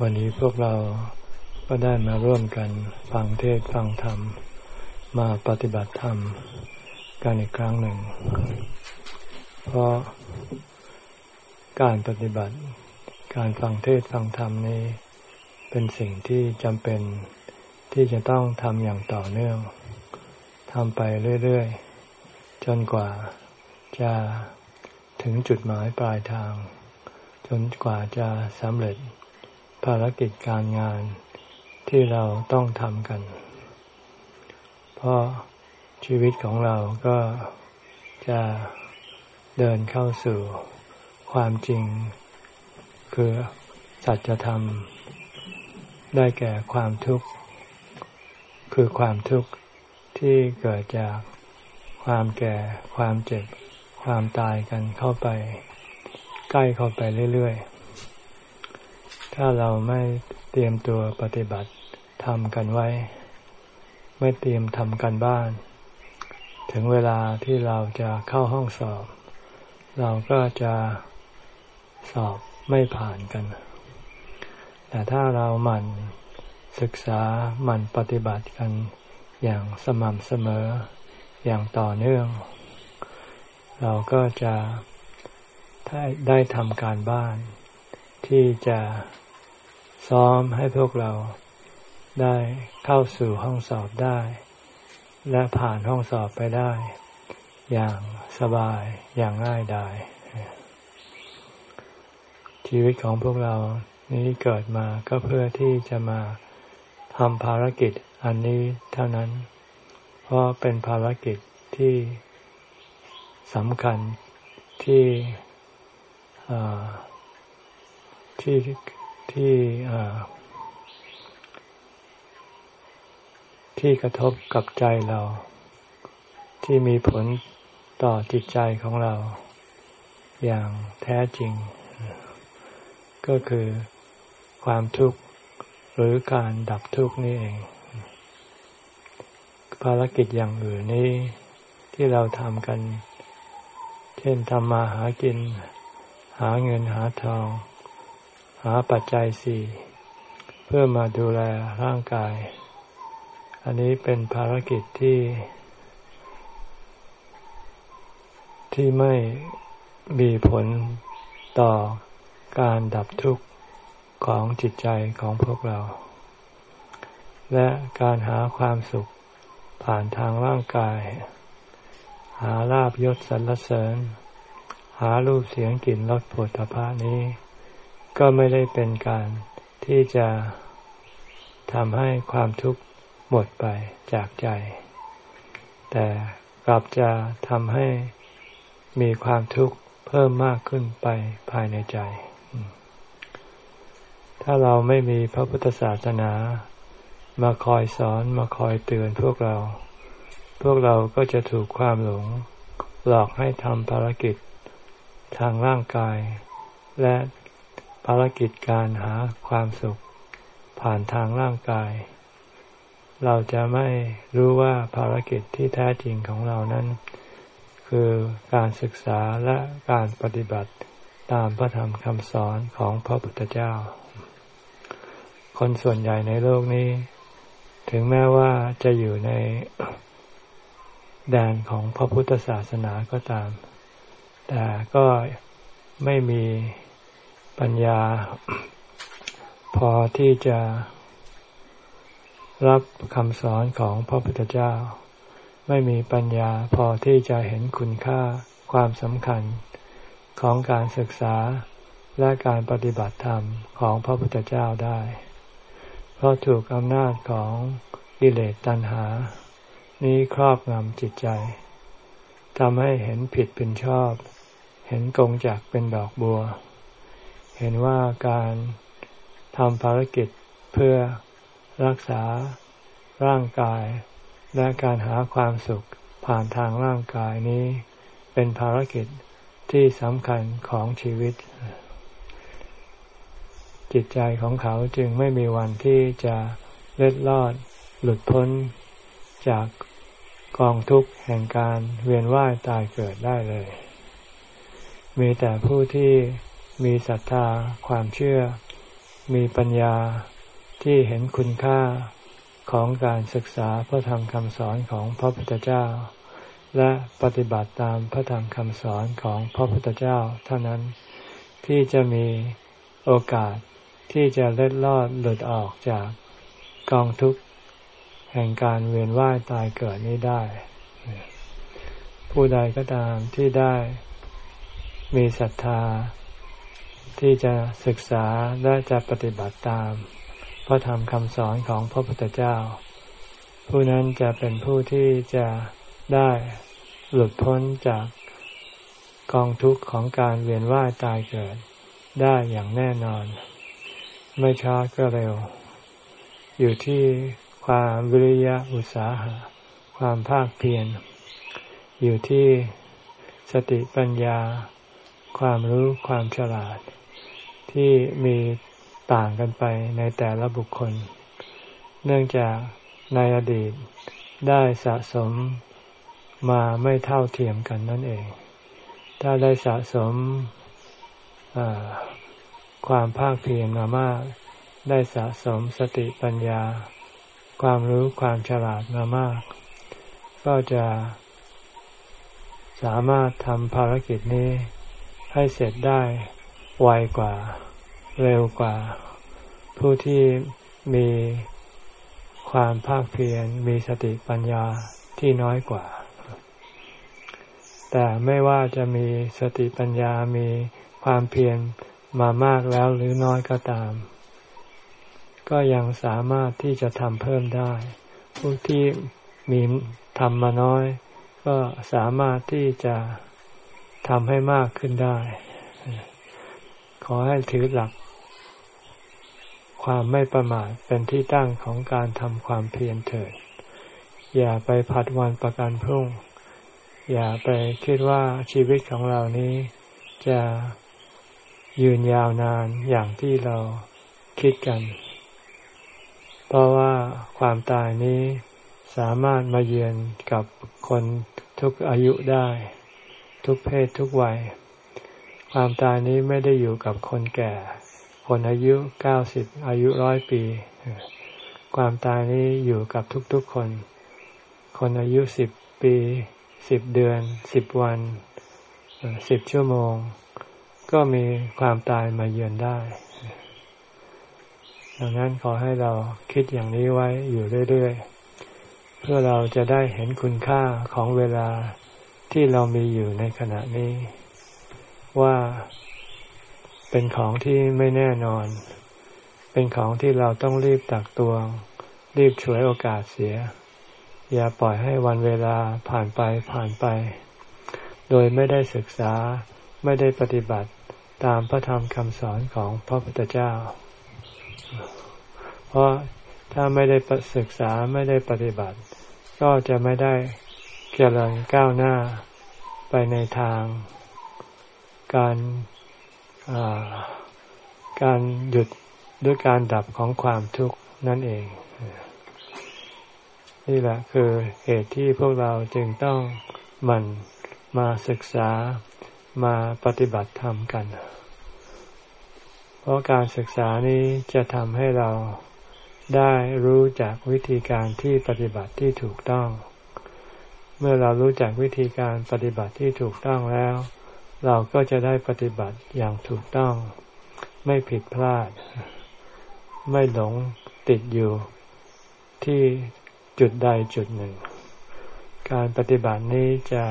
วันนี้พวกเราก็ได้มาร่วมกันฟังเทศฟังธรรม มาปฏิบัติธรรมกันอีกครั้งหนึ่ง เพราะการปฏิบัติ การฟังเทศฟังธรรมนี้ เป็นสิ่งที่จำเป็นที่จะต้องทำอย่างต่อเนื่องทำไปเรื่อยๆ จนกว่าจะถึงจุดหมายปลายทาง จนกว่าจะสำเร็จ ภารกิจการงานที่เราต้องทำกัน เพราะชีวิตของเราก็จะเดินเข้าสู่ความจริง คือสัจธรรม ได้แก่ความทุกข์ คือความทุกข์ที่เกิดจากความแก่ความเจ็บ ความตายกันเข้าไป ใกล้เข้าไปเรื่อยๆ ถ้าเราไม่เตรียมตัวปฏิบัติทำกันไว้ ไม่เตรียมทำกันบ้าน ถึงเวลาที่เราจะเข้าห้องสอบ เราก็จะสอบไม่ผ่านกัน แต่ถ้าเราหมั่นศึกษาหมั่นปฏิบัติกันอย่างสม่ำเสมออย่างต่อเนื่อง เราก็จะได้ทำการบ้านที่จะ ซ้อมให้พวกเราได้เข้าสู่ห้องสอบได้ และผ่านห้องสอบไปได้ อย่างสบายอย่างง่ายดายชีวิตของพวกเรานี้เกิดมาก็เพื่อที่จะมาทำภารกิจอันนี้เท่านั้น เพราะเป็นภารกิจที่สำคัญที่ที่ ที่ที่กระทบกับใจเรา ที่มีผลต่อจิตใจของเรา อย่างแท้จริง ก็คือความทุกข์หรือการดับทุกข์นี่เอง ภารกิจอย่างอื่นนี้ที่เราทำกัน เช่นทำมาหากิน หาเงินหาทอง หาปัจจัยสี่เพื่อมาดูแลร่างกาย อันนี้เป็นภารกิจที่ ที่ไม่มีผลต่อการดับทุกข์ของจิตใจของพวกเรา และการหาความสุขผ่านทางร่างกาย หาลาบยศสรรเสริญ หารูปเสียงกลิ่นรสผลพระนี้ ก็ไม่ได้เป็นการที่จะทำให้ความทุกข์หมดไปจากใจ แต่กลับจะทำให้มีความทุกข์เพิ่มมากขึ้นไปภายในใจ ถ้าเราไม่มีพระพุทธศาสนา มาคอยสอนมาคอยเตือนพวกเรา พวกเราก็จะถูกความหลงหลอกให้ทำภารกิจทางร่างกาย และ ภารกิจการหาความสุข ผ่านทางร่างกาย เราจะไม่รู้ว่าภารกิจที่แท้จริงของเรานั้น คือการศึกษาและการปฏิบัติตามพระธรรมคำสอนของพระพุทธเจ้า คนส่วนใหญ่ในโลกนี้ ถึงแม้ว่าจะอยู่ในแดนของพระพุทธศาสนาก็ตาม แต่ก็ไม่มี ปัญญา พอที่จะรับคำสอนของพระพุทธเจ้า ไม่มีปัญญาพอที่จะเห็นคุณค่าความสำคัญของการศึกษาและการปฏิบัติธรรมของพระพุทธเจ้าได้ เพราะถูกอำนาจของกิเลสตัณหา นี้ครอบงำจิตใจทำให้เห็นผิดเป็นชอบ เห็นกงจากเป็นดอกบัว เห็นว่าการทำภารกิจเพื่อรักษาร่างกาย และการหาความสุขผ่านทางร่างกายนี้ เป็นภารกิจที่สำคัญของชีวิต จิตใจของเขาจึงไม่มีวันที่จะเล็ดลอดหลุดพ้นจากกองทุกข์แห่งการเวียนว่ายตายเกิดได้เลย มีแต่ผู้ที่ มีศรัทธาความเชื่อ มีปัญญาที่เห็นคุณค่าของการศึกษาพระธรรมคำสอนของพระพุทธเจ้า และปฏิบัติตามพระธรรมคำสอนของพระพุทธเจ้า เท่านั้นที่จะมีโอกาสที่จะเล็ดลอดหลุดออกจากกองทุกข์แห่งการเวียนว่ายตายเกิดนี้ได้ ผู้ใดก็ตามที่ได้มีศรัทธา ที่จะศึกษาและจะปฏิบัติตาม พระธรรมคำสอนของพระพุทธเจ้า ผู้นั้นจะเป็นผู้ที่จะได้หลุดพ้นจากกองทุกข์ของการเวียนว่ายตายเกิดได้อย่างแน่นอน ไม่ช้าก็เร็ว อยู่ที่ความวิริยะอุตสาหะ ความภาคเพียรอยู่ที่สติปัญญา ความรู้ความฉลาด ที่มีต่างกันไปในแต่ละบุคคล เนื่องจากในอดีตได้สะสมมาไม่เท่าเทียมกันนั่นเอง ถ้าได้สะสมความภาคเพียรมามาก ได้สะสมสติปัญญา ความรู้ความฉลาดมามาก ก็จะสามารถทำภารกิจนี้ให้เสร็จได้ ไวกว่า เร็วกว่า ผู้ที่มีความภาคเพียรมีสติปัญญาที่น้อยกว่า แต่ไม่ว่าจะมีสติปัญญามีความเพียรมามากแล้วหรือน้อยก็ตาม ก็ยังสามารถที่จะทำเพิ่มได้ ผู้ที่มีทำมาน้อย ก็สามารถที่จะทำให้มากขึ้นได้ ขอให้ถือหลัก ความไม่ประมาทเป็นที่ตั้งของการทำความเพียรเถิด อย่าไปผัดวันประกันพรุ่ง อย่าไปคิดว่าชีวิตของเรานี้จะยืนยาวนานอย่างที่เราคิดกัน เพราะว่าความตายนี้สามารถมาเยือนกับคนทุกอายุได้ ทุกเพศทุกวัย ความตายนี้ไม่ได้อยู่กับคนแก่ คนอายุเก้าสิบอายุร้อยปี ความตายนี้อยู่กับทุกๆคน คนอายุสิบปีสิบเดือนสิบวันสิบชั่วโมง ก็มีความตายมาเยือนได้ ดังนั้นขอให้เราคิดอย่างนี้ไว้อยู่เรื่อยๆ เพื่อเราจะได้เห็นคุณค่าของเวลาที่เรามีอยู่ในขณะนี้ ว่าเป็นของที่ไม่แน่นอน เป็นของที่เราต้องรีบตักตวง รีบฉวยโอกาสเสีย อย่าปล่อยให้วันเวลาผ่านไปผ่านไป โดยไม่ได้ศึกษาไม่ได้ปฏิบัติตามพระธรรมคำสอนของพระพุทธเจ้า เพราะถ้าไม่ได้ศึกษาไม่ได้ปฏิบัติ ก็จะไม่ได้เจริญก้าวหน้าไปในทาง การการหยุดด้วยการดับของความทุกข์นั่นเอง นี่แหละคือเหตุที่พวกเราจึงต้องมันมาศึกษามาปฏิบัติธรรมกัน เพราะการศึกษานี้จะทำให้เราได้รู้จักวิธีการที่ปฏิบัติที่ถูกต้อง เมื่อเรารู้จักวิธีการปฏิบัติที่ถูกต้องแล้ว เราก็จะได้ปฏิบัติอย่างถูกต้อง ไม่ผิดพลาด ไม่หลงติดอยู่ ที่จุดใดจุดหนึ่ง การปฏิบัตินี้จะ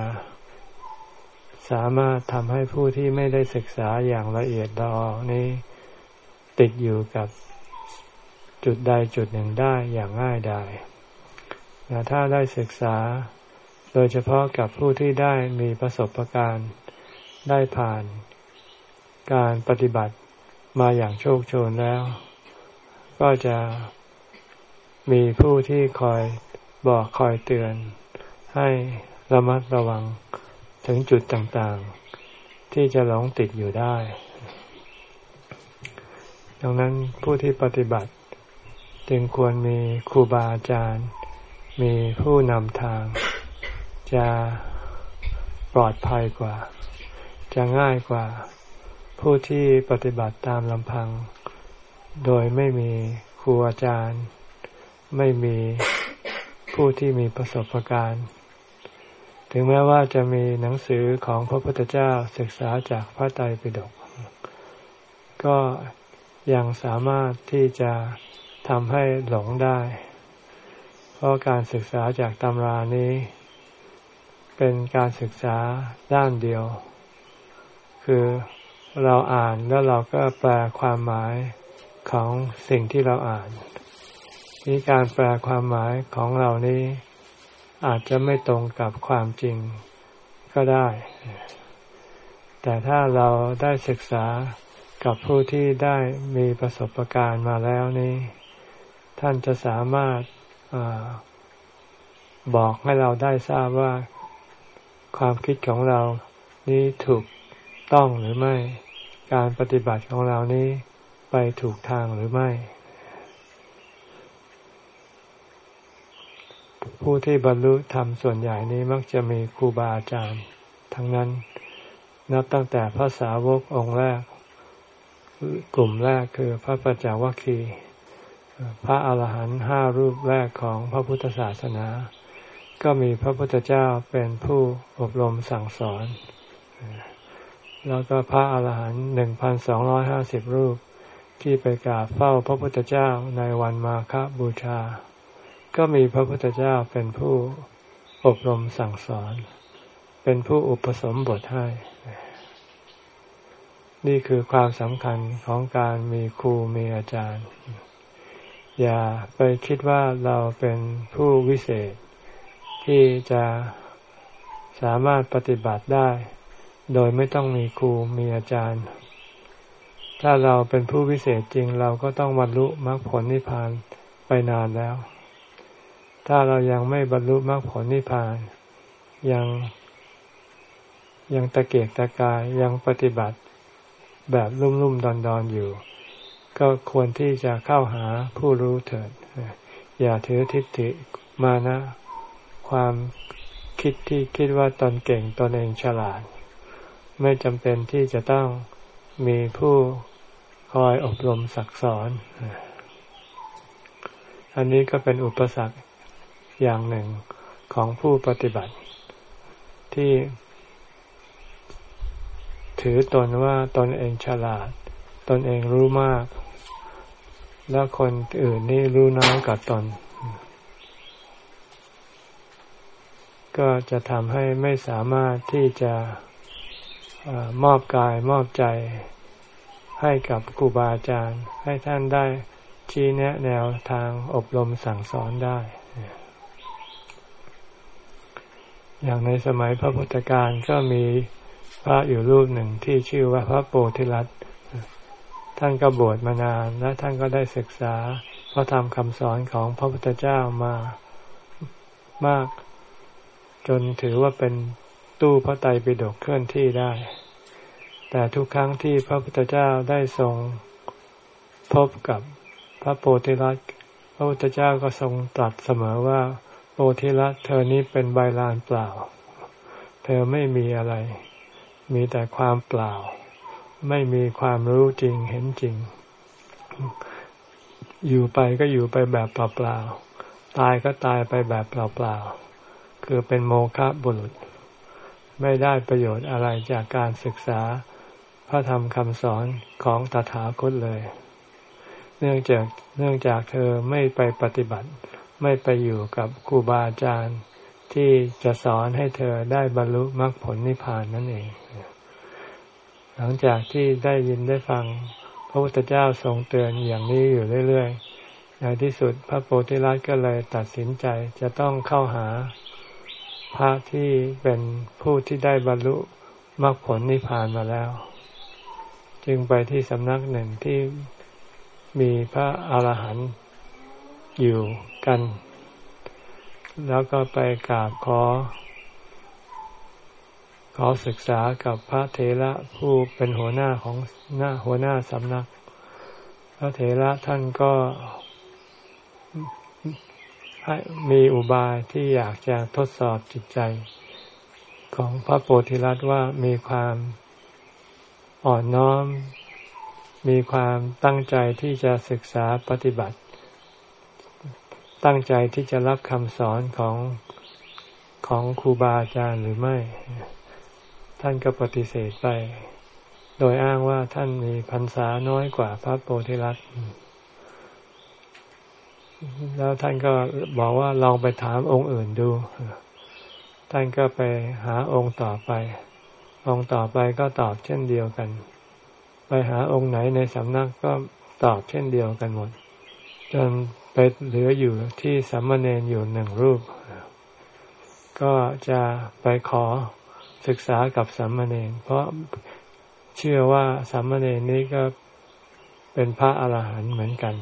สามารถทำให้ผู้ที่ไม่ได้ศึกษาอย่างละเอียดละอนี้ ติดอยู่กับจุดใดจุดหนึ่งได้อย่างง่ายดายแต่ถ้าได้ศึกษา โดยเฉพาะกับผู้ที่ได้มีประสบการณ์ ได้ผ่านการปฏิบัติมาอย่างโชคโชนแล้ว ก็จะมีผู้ที่คอยบอกคอยเตือน ให้ระมัดระวังถึงจุดต่างๆ ที่จะหลงติดอยู่ได้ ดังนั้นผู้ที่ปฏิบัติ จึงควรมีครูบาอาจารย์ มีผู้นำทาง จะปลอดภัยกว่า จะง่ายกว่าผู้ที่ปฏิบัติตามลำพัง โดยไม่มีครูอาจารย์ ไม่มีผู้ที่มีประสบการณ์ ถึงแม้ว่าจะมีหนังสือของพระพุทธเจ้าศึกษาจากพระไตรปิฎกก็ยังสามารถที่จะทำให้หลงได้ เพราะการศึกษาจากตำรานี้ เป็นการศึกษาด้านเดียว คือเราอ่านแล้วเราก็แปลความหมายของสิ่งที่เราอ่านนี่การแปลความหมายของเรานี้อาจจะไม่ตรงกับความจริงก็ได้ แต่ถ้าเราได้ศึกษากับผู้ที่ได้มีประสบการณ์มาแล้วนี้ ท่านจะสามารถอบอกให้เราได้ทราบว่า ความคิดของเรานี้ถูก ต้องหรือไม่ การปฏิบัติของเรานี้ไปถูกทางหรือไม่ ผู้ที่บรรลุธรรมส่วนใหญ่นี้มักจะมีครูบาอาจารย์ ทั้งนั้นนับตั้งแต่พระสาวกองค์แรก กลุ่มแรกคือพระปัจจวัคคีพระอาหารหันต์ห้ารูปแรกของพระพุทธศาสนา ก็มีพระพุทธเจ้าเป็นผู้อบรมสั่งสอน แล้วก็พระอาหารหันต์หนึ่งพันสองร้อยห้าสิบรูป ที่ไปกราบเฝ้าพระพุทธเจ้าในวันมาฆบูชา ก็มีพระพุทธเจ้าเป็นผู้อบรมสั่งสอน เป็นผู้อุปสมบทให้ นี่คือความสำคัญของการมีครูมีอาจารย์ อย่าไปคิดว่าเราเป็นผู้วิเศษที่จะสามารถปฏิบัติได้ โดยไม่ต้องมีครูมีอาจารย์ ถ้าเราเป็นผู้วิเศษจริงเราก็ต้องบรรลุมรรคผลนิพพานไปนานแล้ว ถ้าเรายังไม่บรรลุมรรคผลนิพพาน ยัง ยังตะเกียกตะกายยังปฏิบัติแบบลุ่มลุ่มดอนดอนอยู่ ก็ควรที่จะเข้าหาผู้รู้เถิด อย่าถือทิฏฐิมานะ ความคิดที่คิดว่าตนเก่งตนเองฉลาด ไม่จำเป็นที่จะต้องมีผู้คอยอบรมสั่งสอน อันนี้ก็เป็นอุปสรรคอย่างหนึ่งของผู้ปฏิบัติ ที่ถือตนว่าตนเองฉลาด ตนเองรู้มาก แล้วคนอื่นนี่รู้น้อยกว่าตน ก็จะทำให้ไม่สามารถที่จะ มอบกายมอบใจให้กับครูบาอาจารย์ ให้ท่านได้ชี้แนะแนวทางอบรมสั่งสอนได้ อย่างในสมัยพระพุทธการก็มีพระอยู่รูปหนึ่งที่ชื่อว่าพระโปธิรัตท่านก็บวชมานาน และท่านก็ได้ศึกษาพระธรรมคำสอนของพระพุทธเจ้ามามาก จนถือว่าเป็น ตู้พระไตรปิฎกเคลื่อนที่ได้ แต่ทุกครั้งที่พระพุทธเจ้าได้ทรงพบกับพระโพธิลัตพระพุทธเจ้าก็ทรงตรัสเสมอว่า โพธิลัตเธอนี้เป็นใบลานเปล่า เธอไม่มีอะไร มีแต่ความเปล่า ไม่มีความรู้จริงเห็นจริง อยู่ไปก็อยู่ไปแบบเปล่าๆตายก็ตายไปแบบเปล่าๆคือเป็นโมฆะบุรุษ ไม่ได้ประโยชน์อะไรจากการศึกษาพระธรรมคำสอนของตถาคตเลย เนื่องจากเนื่องจากเธอไม่ไปปฏิบัติ ไม่ไปอยู่กับครูบาอาจารย์ ที่จะสอนให้เธอได้บรรลุมรรคผลนิพพานนั่นเอง หลังจากที่ได้ยินได้ฟังพระพุทธเจ้าทรงเตือนอย่างนี้อยู่เรื่อยๆในที่สุดพระโพธิลัตก็เลยตัดสินใจจะต้องเข้าหา พระที่เป็นผู้ที่ได้บรรลุมรรคผลนิพพานมาแล้ว จึงไปที่สำนักหนึ่งที่มีพระอาหารหันต์อยู่กัน แล้วก็ไปกราบขอ ขอศึกษากับพระเถระผู้เป็นหัวหน้าของหน้าหัวหน้าสำนัก พระเถระท่านก็ มีอุบายที่อยากจะทดสอบจิตใจ ของพระโพธิลัตว่ามีความอ่อนน้อม มีความตั้งใจที่จะศึกษาปฏิบัติ ตั้งใจที่จะรับคำสอนของของครูบาอาจารย์หรือไม่ ท่านก็ปฏิเสธไป โดยอ้างว่าท่านมีพรรษาน้อยกว่าพระโพธิลัต แล้วท่านก็บอกว่าลองไปถามองค์อื่นดู ท่านก็ไปหาองค์ต่อไป องค์ต่อไปก็ตอบเช่นเดียวกัน ไปหาองค์ไหนในสำนักก็ตอบเช่นเดียวกันหมด จนไปเหลืออยู่ที่สัมมาเนนอยู่หนึ่งรูป ก็จะไปขอศึกษากับสัมมาเนนเพราะเชื่อว่าสัมมาเนนนี้ก็เป็นพระอาหารหันต์เหมือนกัน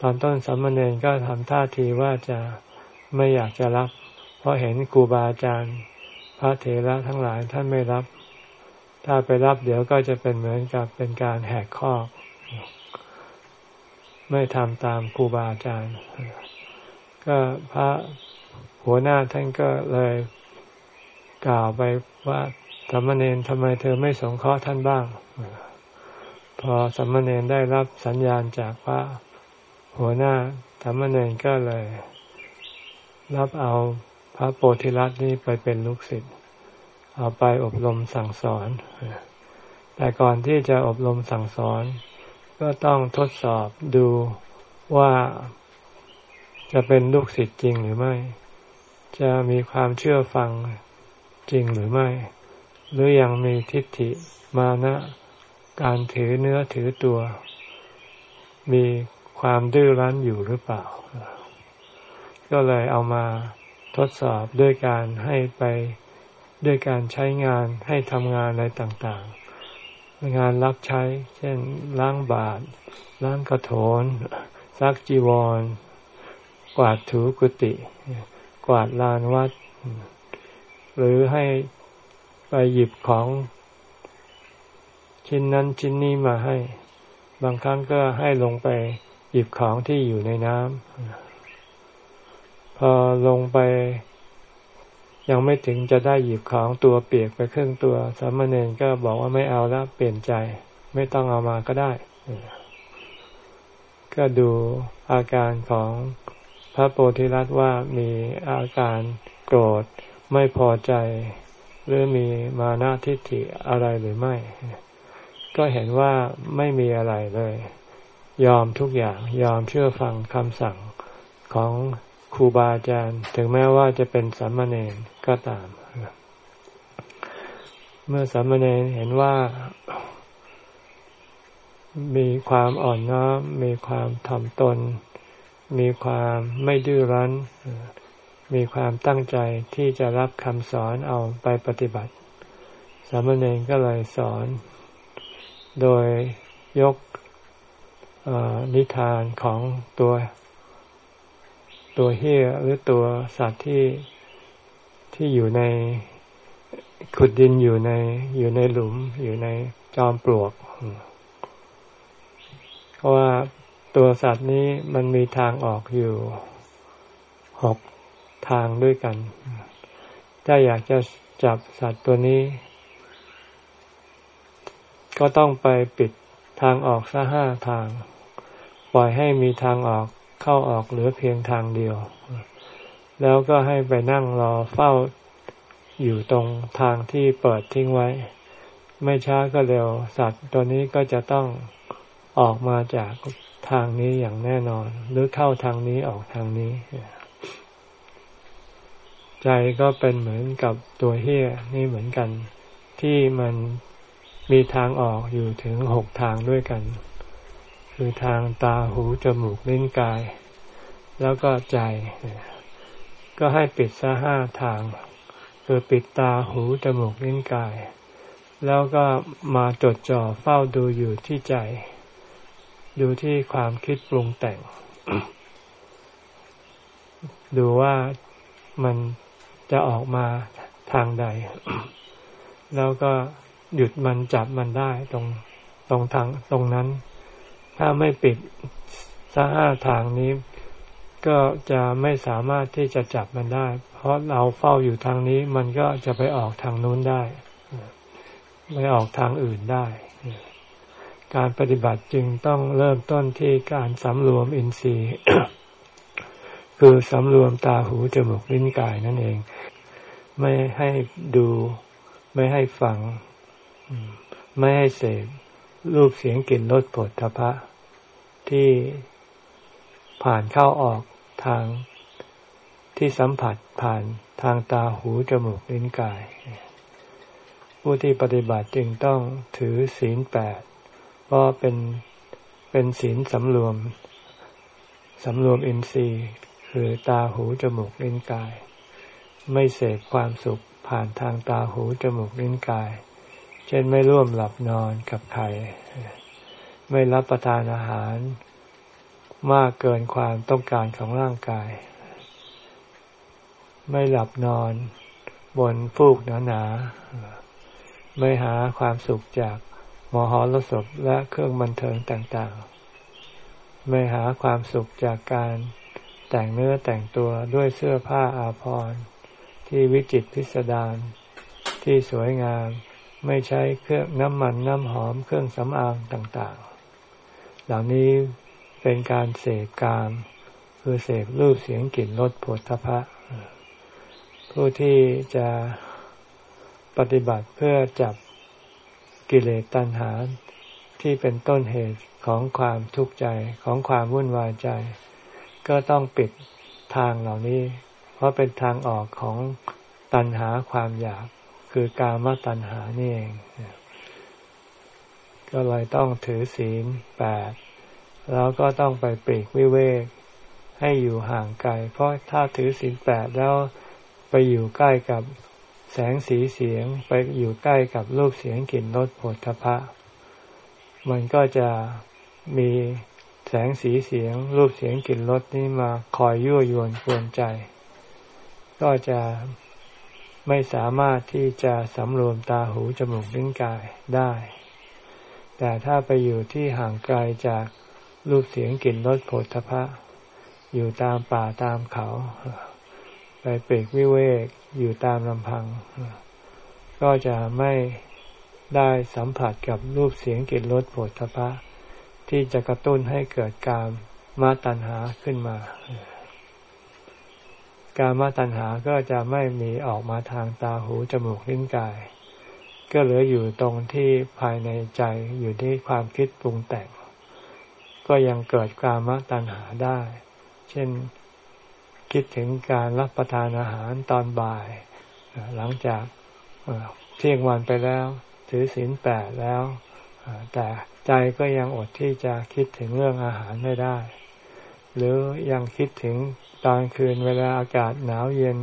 ตอนต้นสัมมาเนนก็ทำท่าทีว่าจะไม่อยากจะรับ เพราะเห็นครูบาอาจารย์ พระเถระทั้งหลายท่านไม่รับ ถ้าไปรับเดี๋ยวก็จะเป็นเหมือนกับเป็นการแหกข้อไม่ทำตามครูบาอาจารย์ ก็พระหัวหน้าท่านก็เลยกล่าวไปว่าสัมมาเนนทำไมเธอไม่สงเคราะห์ท่านบ้าง พอสัมมาเนนได้รับสัญญาณจากพระ หัวหน้าธรรมเนรก็เลย รับเอาพระโพธิลัตนี้ไปเป็นลูกศิษย์เอาไปอบรมสั่งสอน แต่ก่อนที่จะอบรมสั่งสอน ก็ต้องทดสอบดูว่าจะเป็นลูกศิษย์จริงหรือไม่ จะมีความเชื่อฟังจริงหรือไม่ หรือยังมีทิฏฐิมานะ การถือเนื้อถือตัว มี ความดื้อรั้นอยู่หรือเปล่า ก็เลยเอามาทดสอบด้วยการให้ไปด้วยการใช้งานให้ทำงานอะไรต่างๆ งานรับใช้ เช่นล้างบาตรล้างกระโถนซักจีวร กวาดถูกุฏิ กวาดลานวัด หรือให้ไปหยิบของ ชิ้นนั้นชิ้นนี้มาให้ บางครั้งก็ให้ลงไป หยิบของที่อยู่ในน้ำพอลงไป ยังไม่ถึงจะได้หยิบของตัวเปียกไปครึ่งตัว สามเณรก็บอกว่าไม่เอาแล้วเปลี่ยนใจ ไม่ต้องเอามาก็ได้ ก็ดูอาการของพระโพธิรัตว่ามีอาการโกรธไม่พอใจ หรือมีมานาทิฏฐิอะไรหรือไม่ ก็เห็นว่าไม่มีอะไรเลย ยอมทุกอย่างยอมเชื่อฟังคำสั่งของครูบาอาจารย์ ถึงแม้ว่าจะเป็นสามเณรก็ตาม เมื่อสามเณรเห็นว่ามีความอ่อนน้อมมีความถ่อมตน มีความไม่ดื้อรั้น มีความตั้งใจที่จะรับคำสอนเอาไปปฏิบัติ สามเณรก็เลยสอน โดยยก นิทานของตัวตัวเฮียหรือตัวสัตว์ที่ที่อยู่ในขุดดินอยู่ในอยู่ในหลุม อยู่ในจอมปลวก เพราะว่าตัวสัตว์นี้มันมีทางออกอยู่หกทางด้วยกัน ถ้าอยากจะจับสัตว์ตัวนี้ ก็ต้องไปปิด ทางออกซะห้าทาง ปล่อยให้มีทางออกเข้าออกเหลือเพียงทางเดียว แล้วก็ให้ไปนั่งรอเฝ้าอยู่ตรงทางที่เปิดทิ้งไว้ ไม่ช้าก็เร็ว สัตว์ตัวนี้ก็จะต้องออกมาจากทางนี้อย่างแน่นอน หรือเข้าทางนี้ออกทางนี้ ใจก็เป็นเหมือนกับตัวเฮี้ยนี่เหมือนกัน ที่มัน มีทางออกอยู่ถึงหกทางด้วยกัน คือทางตาหูจมูกลิ้นกาย แล้วก็ใจ ก็ให้ปิดซะห้าทาง คือปิดตาหูจมูกลิ้นกาย แล้วก็มาจดจ่อเฝ้าดูอยู่ที่ใจ ดูที่ความคิดปรุงแต่ง ดูว่ามันจะออกมาทางใด แล้วก็ หยุดมันจับมันได้ตรงตรงทางตรงนั้น ถ้าไม่ปิดสะห้าทางนี้ ก็จะไม่สามารถที่จะจับมันได้ เพราะเราเฝ้าอยู่ทางนี้ มันก็จะไปออกทางนู้นได้ไม่ออกทางอื่นได้ การปฏิบัติจึงต้องเริ่มต้นที่การสำรวมอินทรีย์ คือสำรวมตาหูจมูกลิ้นกายนั่นเอง ไม่ให้ดูไม่ให้ฟัง ไม่ให้เสพรูปเสียงกลิ่นรสผลทพะ ที่ผ่านเข้าออกทางที่สัมผัสผ่านทางตาหูจมูกลิ้นกาย ผู้ที่ปฏิบัติจึงต้องถือศีลแปดเพราะเป็นเป็นศีลสำรวมสำรวมอินทรีย์ คือตาหูจมูกลิ้นกาย ไม่เสพความสุขผ่านทางตาหูจมูกลิ้นกาย เช่นไม่ร่วมหลับนอนกับใคร ไม่รับประทานอาหาร มากเกินความต้องการของร่างกาย ไม่หลับนอนบนฟูกหนาๆ ไม่หาความสุขจากมหรสพและเครื่องบันเทิงต่างๆ ไม่หาความสุขจากการแต่งเนื้อแต่งตัวด้วยเสื้อผ้าอาภรณ์ที่วิจิตพิสดารที่สวยงาม ไม่ใช้เครื่องน้ำมันน้ำหอมเครื่องสำอางต่างๆ เหล่านี้เป็นการเสพกามคือเสพรูปเสียงกลิ่นรสผลทพะ ผู้ที่จะปฏิบัติเพื่อจับกิเลสตัณหาที่เป็นต้นเหตุของความทุกข์ใจของความวุ่นวายใจ ก็ต้องปิดทางเหล่านี้ เพราะเป็นทางออกของตัณหาความอยาก คือกามตัณหานี่เอง ก็เลยต้องถือศีลแปดแล้วก็ต้องไปปีกวิเวกให้อยู่ห่างไกล เพราะถ้าถือศีลแปดแล้วไปอยู่ใกล้กับแสงสีเสียง ไปอยู่ใกล้กับรูปเสียงกลิ่นรสผลทพะ มันก็จะมีแสงสีเสียง รูปเสียงกลิ่นรสนี้มาคอยยั่วยวนกวนใจ ก็จะ ไม่สามารถที่จะสำรวมตาหูจมูกลิ้นกายได้ แต่ถ้าไปอยู่ที่ห่างไกลจากรูปเสียงกลิ่นรสผลทพะ อยู่ตามป่าตามเขา ไปเปรกวิเวกอยู่ตามลำพัง ก็จะไม่ได้สัมผัสกับรูปเสียงกลิ่นรสผลทพะ ที่จะกระตุ้นให้เกิดการมาตัญหาขึ้นมา การมาตัญหาก็จะไม่มีออกมาทางตาหูจมูกลิ้นกาย ก็เหลืออยู่ตรงที่ภายในใจอยู่ที่ความคิดปรุงแต่ง ก็ยังเกิดการมตัณหาได้ เช่นคิดถึงการรับประทานอาหารตอนบ่าย หลังจากเที่ยงวันไปแล้ว ถือศีลแปดแล้ว แต่ใจก็ยังอดที่จะคิดถึงเรื่องอาหารไม่ได้ หรือยังคิดถึง ตอนคืนเวลาอากาศหนาวเย็น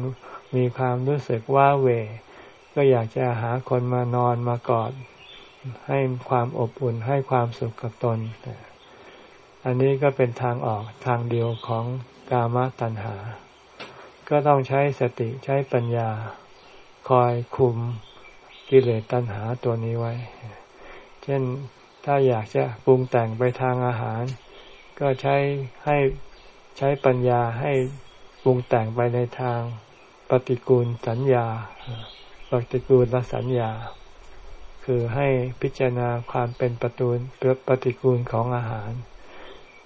มีความรู้สึกว่าเว ก็อยากจะหาคนมานอนมากอด ให้ความอบอุ่นให้ความสุขกับตน อันนี้ก็เป็นทางออกทางเดียวของกามตัณหา ก็ต้องใช้สติใช้ปัญญา คอยคุมกิเลสตัณหาตัวนี้ไว้ เช่นถ้าอยากจะปรุงแต่งไปทางอาหาร ก็ใช้ให้ ใช้ปัญญาให้ปรุงแต่งไปในทางปฏิกูลสัญญา ปฏิกูลละสัญญา คือให้พิจารณาความเป็นประตูปฏิกูลของอาหาร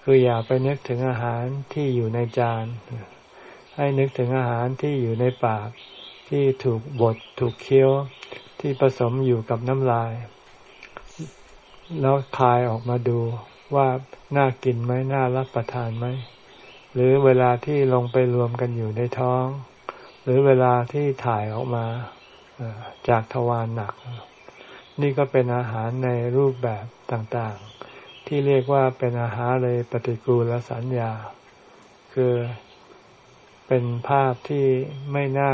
คืออย่าไปนึกถึงอาหารที่อยู่ในจาน ให้นึกถึงอาหารที่อยู่ในปาก ที่ถูกบดถูกเคี้ยวที่ผสมอยู่กับน้ำลาย แล้วคายออกมาดูว่าน่ากินไหมน่ารับประทานไหม หรือเวลาที่ลงไปรวมกันอยู่ในท้อง หรือเวลาที่ถ่ายออกมาจากทวารหนัก นี่ก็เป็นอาหารในรูปแบบต่างๆ ที่เรียกว่าเป็นอาหารเลยปฏิกูลสัญญา คือเป็นภาพที่ไม่น่า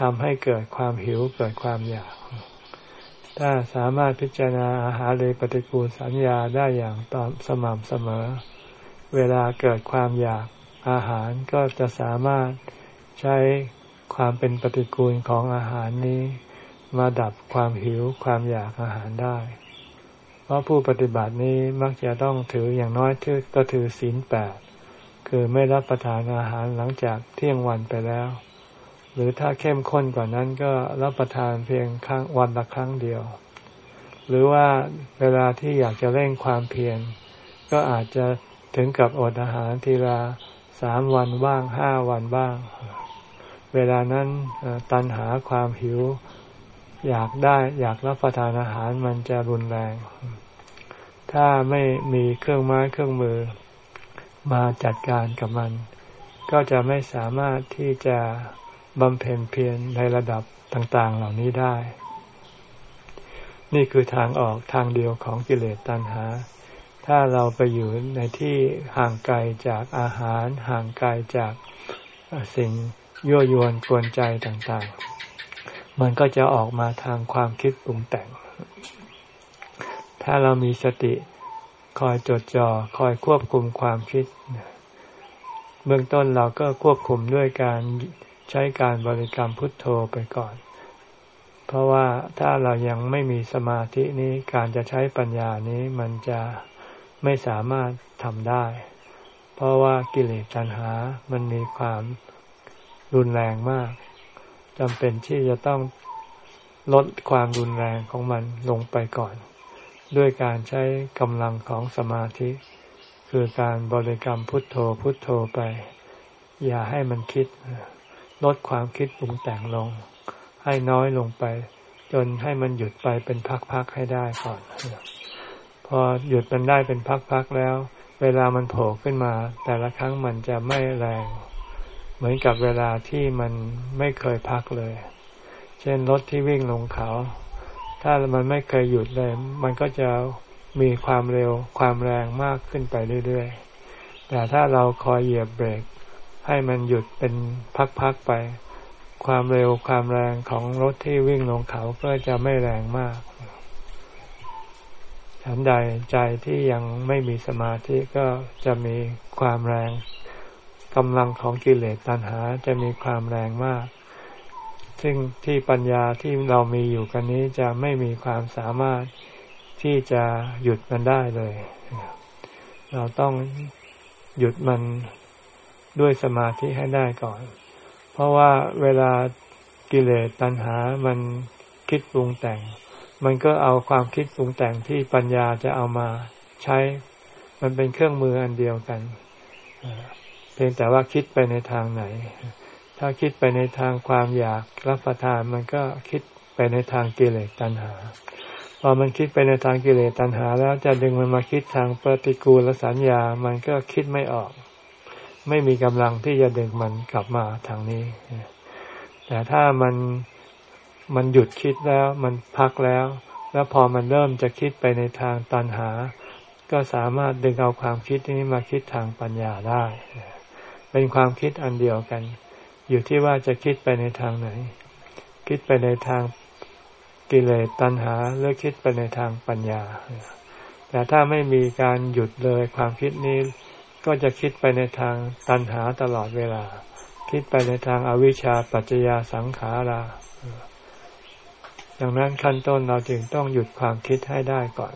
ทำให้เกิดความหิวเกิดความอยาก ถ้าสามารถพิจารณาอาหารเลยปฏิกูลสัญญาได้อย่างตามสม่ำเสมอ เวลาเกิดความอยากอาหารก็จะสามารถใช้ความเป็นปฏิกูลของอาหารนี้ มาดับความหิวความอยากอาหารได้ เพราะผู้ปฏิบัตินี้มักจะต้องถืออย่างน้อยที่ก็ถือศีลแปดคือไม่รับประทานอาหารหลังจากเที่ยงวันไปแล้ว หรือถ้าเข้มข้นกว่านั้นก็รับประทานเพียงครั้งวันละครั้งเดียว หรือว่าเวลาที่อยากจะเร่งความเพียรก็อาจจะ ถึงกับอดอาหารทีละสามวันบ้างห้าวันบ้าง เวลานั้นตันหาความหิว อยากได้อยากรับประทานอาหารมันจะรุนแรง ถ้าไม่มีเครื่องไม้เครื่องมือมาจัดการกับมัน ก็จะไม่สามารถที่จะบำเพ็ญเพียรในระดับต่าง ๆ เหล่านี้ได้ นี่คือทางออกทางเดียวของกิเลสตัณหา ถ้าเราไปอยู่ในที่ห่างไกลจากอาหาร ห่างไกลจากสิ่งยั่วยวนกวนใจต่างๆ มันก็จะออกมาทางความคิดปรุงแต่ง ถ้าเรามีสติคอยจดจอ่อคอยควบคุมความคิด เบื้องต้นเราก็ควบคุมด้วยการใช้การบริกรรมพุทโธไปก่อน เพราะว่าถ้าเรายังไม่มีสมาธินี้การจะใช้ปัญญานี้มันจะ ไม่สามารถทำได้ เพราะว่ากิเลสตัณหา มันมีความรุนแรงมากจำเป็นที่จะต้องลดความรุนแรงของมันลงไปก่อน ด้วยการใช้กำลังของสมาธิ คือการบริกรรมพุทโธพุทโธไป อย่าให้มันคิด ลดความคิดปรุงแต่งลง ให้น้อยลงไป จนให้มันหยุดไปเป็นพักๆให้ได้ก่อน อหยุดมันได้เป็นพักๆแล้ว เวลามันโผล่ขึ้นมา แต่ละครั้งมันจะไม่แรง เหมือนกับเวลาที่มันไม่เคยพักเลย เช่นรถที่วิ่งลงเขา ถ้ามันไม่เคยหยุดเลย มันก็จะมีความเร็วความแรงมากขึ้นไปเรื่อยๆ แต่ถ้าเราคอยเหยียบเบรก ให้มันหยุดเป็นพักๆไป ความเร็วความแรงของรถที่วิ่งลงเขาก็จะไม่แรงมาก ฉันใดใจที่ยังไม่มีสมาธิก็จะมีความแรงกำลังของกิเลสตัณหาจะมีความแรงมาก ซึ่งที่ปัญญาที่เรามีอยู่กันนี้จะไม่มีความสามารถที่จะหยุดมันได้เลย เราต้องหยุดมันด้วยสมาธิให้ได้ก่อน เพราะว่าเวลากิเลสตัณหามันคิดปรุงแต่ง มันก็เอาความคิดปรุงแต่งที่ปัญญาจะเอามาใช้ มันเป็นเครื่องมืออันเดียวกันเพียงแต่ว่าคิดไปในทางไหน ถ้าคิดไปในทางความอยากรับประทานมันก็คิดไปในทางกิเลสตัณหา พอมันคิดไปในทางกิเลสตัณหา แล้วจะดึงมันมาคิดทางปฏิกูลสัญญา มันก็คิดไม่ออก ไม่มีกำลังที่จะดึงมันกลับมาทางนี้ แต่ถ้ามัน มันหยุดคิดแล้วมันพักแล้ว แล้วพอมันเริ่มจะคิดไปในทางตันหา ก็สามารถดึงเอาความคิดนี้มาคิดทางปัญญาได้ เป็นความคิดอันเดียวกัน อยู่ที่ว่าจะคิดไปในทางไหน คิดไปในทางกิเลสตัณหาหรือคิดไปในทางปัญญา แต่ถ้าไม่มีการหยุดเลยความคิดนี้ ก็จะคิดไปในทางตัณหาตลอดเวลา คิดไปในทางอาวิชชาปัจจยาสังขารา ดังนั้นขั้นต้นเราจึงต้องหยุดความคิดให้ได้ก่อน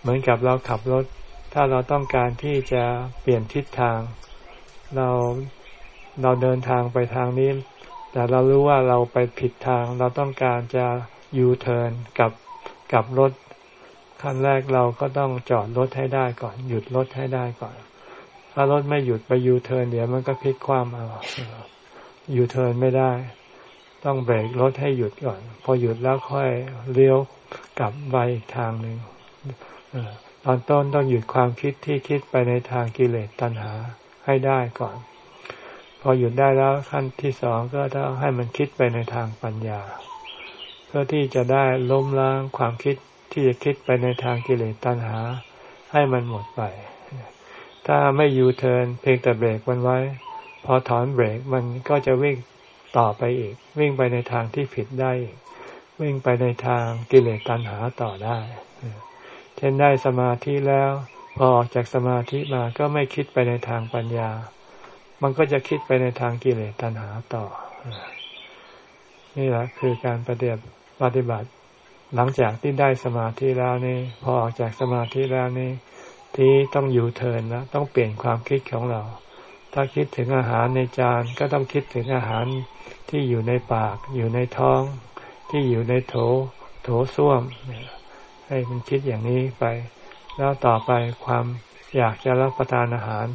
เหมือนกับเราขับรถ ถ้าเราต้องการที่จะเปลี่ยนทิศทาง เราเราเดินทางไปทางนี้ แต่เรารู้ว่าเราไปผิดทาง เราต้องการจะยูเทิร์นกับกับรถขั้นแรกเราก็ต้องจอดรถให้ได้ก่อน หยุดรถให้ได้ก่อน ถ้ารถไม่หยุดไปยูเทิร์นเดี๋ยวมันก็พลิกคว่ำเอายูเทิร์นไม่ได้ ต้องเบรกรถให้หยุดก่อน พอหยุดแล้วค่อยเลี้ยวกลับไปอีกทางหนึ่งตอนต้นต้องหยุดความคิดที่คิดไปในทางกิเลสตัณหาให้ได้ก่อน พอหยุดได้แล้วขั้นที่สองก็ต้องให้มันคิดไปในทางปัญญา เพื่อที่จะได้ล้มล้างความคิดที่จะคิดไปในทางกิเลสตัณหา ให้มันหมดไป ถ้าไม่ยูเทิร์นเพียงแต่เบรกมันไว้ พอถอนเบรกมันก็จะวิ่ง ต่อไปอีก วิ่งไปในทางที่ผิดได้วิ่งไปในทางกิเลสตัณหาต่อได้ เช่นได้สมาธิแล้ว พอออกจากสมาธิมาก็ไม่คิดไปในทางปัญญา มันก็จะคิดไปในทางกิเลสตัณหาต่อ นี่แหละคือการปฏิบัติปฏิบัติ หลังจากที่ได้สมาธิแล้วนี่ พอออกจากสมาธิแล้วนี่ ที่ต้องอยู่เทินแล้วต้องเปลี่ยนความคิดของเรา ถ้าคิดถึงอาหารในจานก็ต้องคิดถึงอาหารที่อยู่ในปาก อยู่ในท้อง ที่อยู่ในโถ โถส้วม ให้มันคิดอย่างนี้ไป แล้วต่อไปความอยากจะรับประทานอาหาร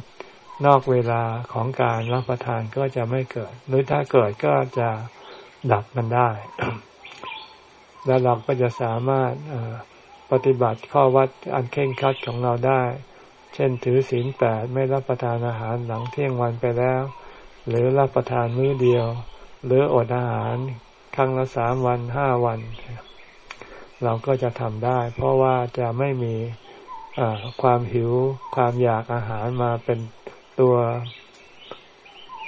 นอกเวลาของการรับประทานก็จะไม่เกิด หรือถ้าเกิดก็จะดับมันได้ แล้วเราก็จะสามารถปฏิบัติข้อวัดอันเข่งคัดของเราได้ เช่นถือศีลแปดไม่รับประทานอาหารหลังเที่ยงวันไปแล้ว หรือรับประทานมื้อเดียว หรืออดอาหารครั้งละสามวันห้าวัน เราก็จะทำได้ เพราะว่าจะไม่มีความหิวความอยากอาหารมาเป็นตัว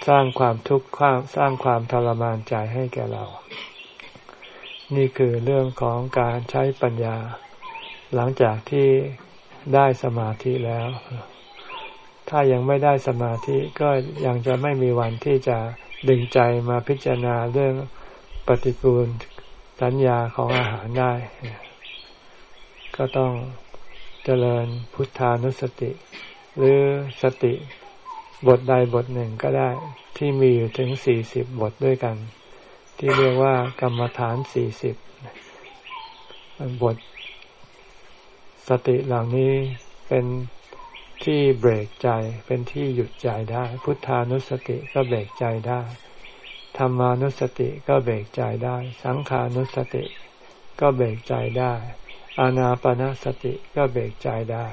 สร้างความทุกข์สร้างความทรมานใจให้แก่เรา นี่คือเรื่องของการใช้ปัญญา หลังจากที่ ได้สมาธิแล้ว ถ้ายังไม่ได้สมาธิก็ยังจะไม่มีวันที่จะดึงใจมาพิจารณาเรื่องปฏิกูลสัญญาของอาหารได้ ก็ต้องเจริญพุทธานุสติ หรือสติบทใดบทหนึ่งก็ได้ ที่มีอยู่ถึงสี่สิบบทด้วยกัน ที่เรียกว่ากรรมฐานสี่สิบบท สติเหล่านี้เป็นที่เบรกใจ เป็นที่หยุดใจได้ พุทธานุสติก็เบรกใจได้ธรรมานุสติก็เบรกใจได้ สังขานุสติก็เบรกใจได้ อานาปนาสติก็เบรกใจได้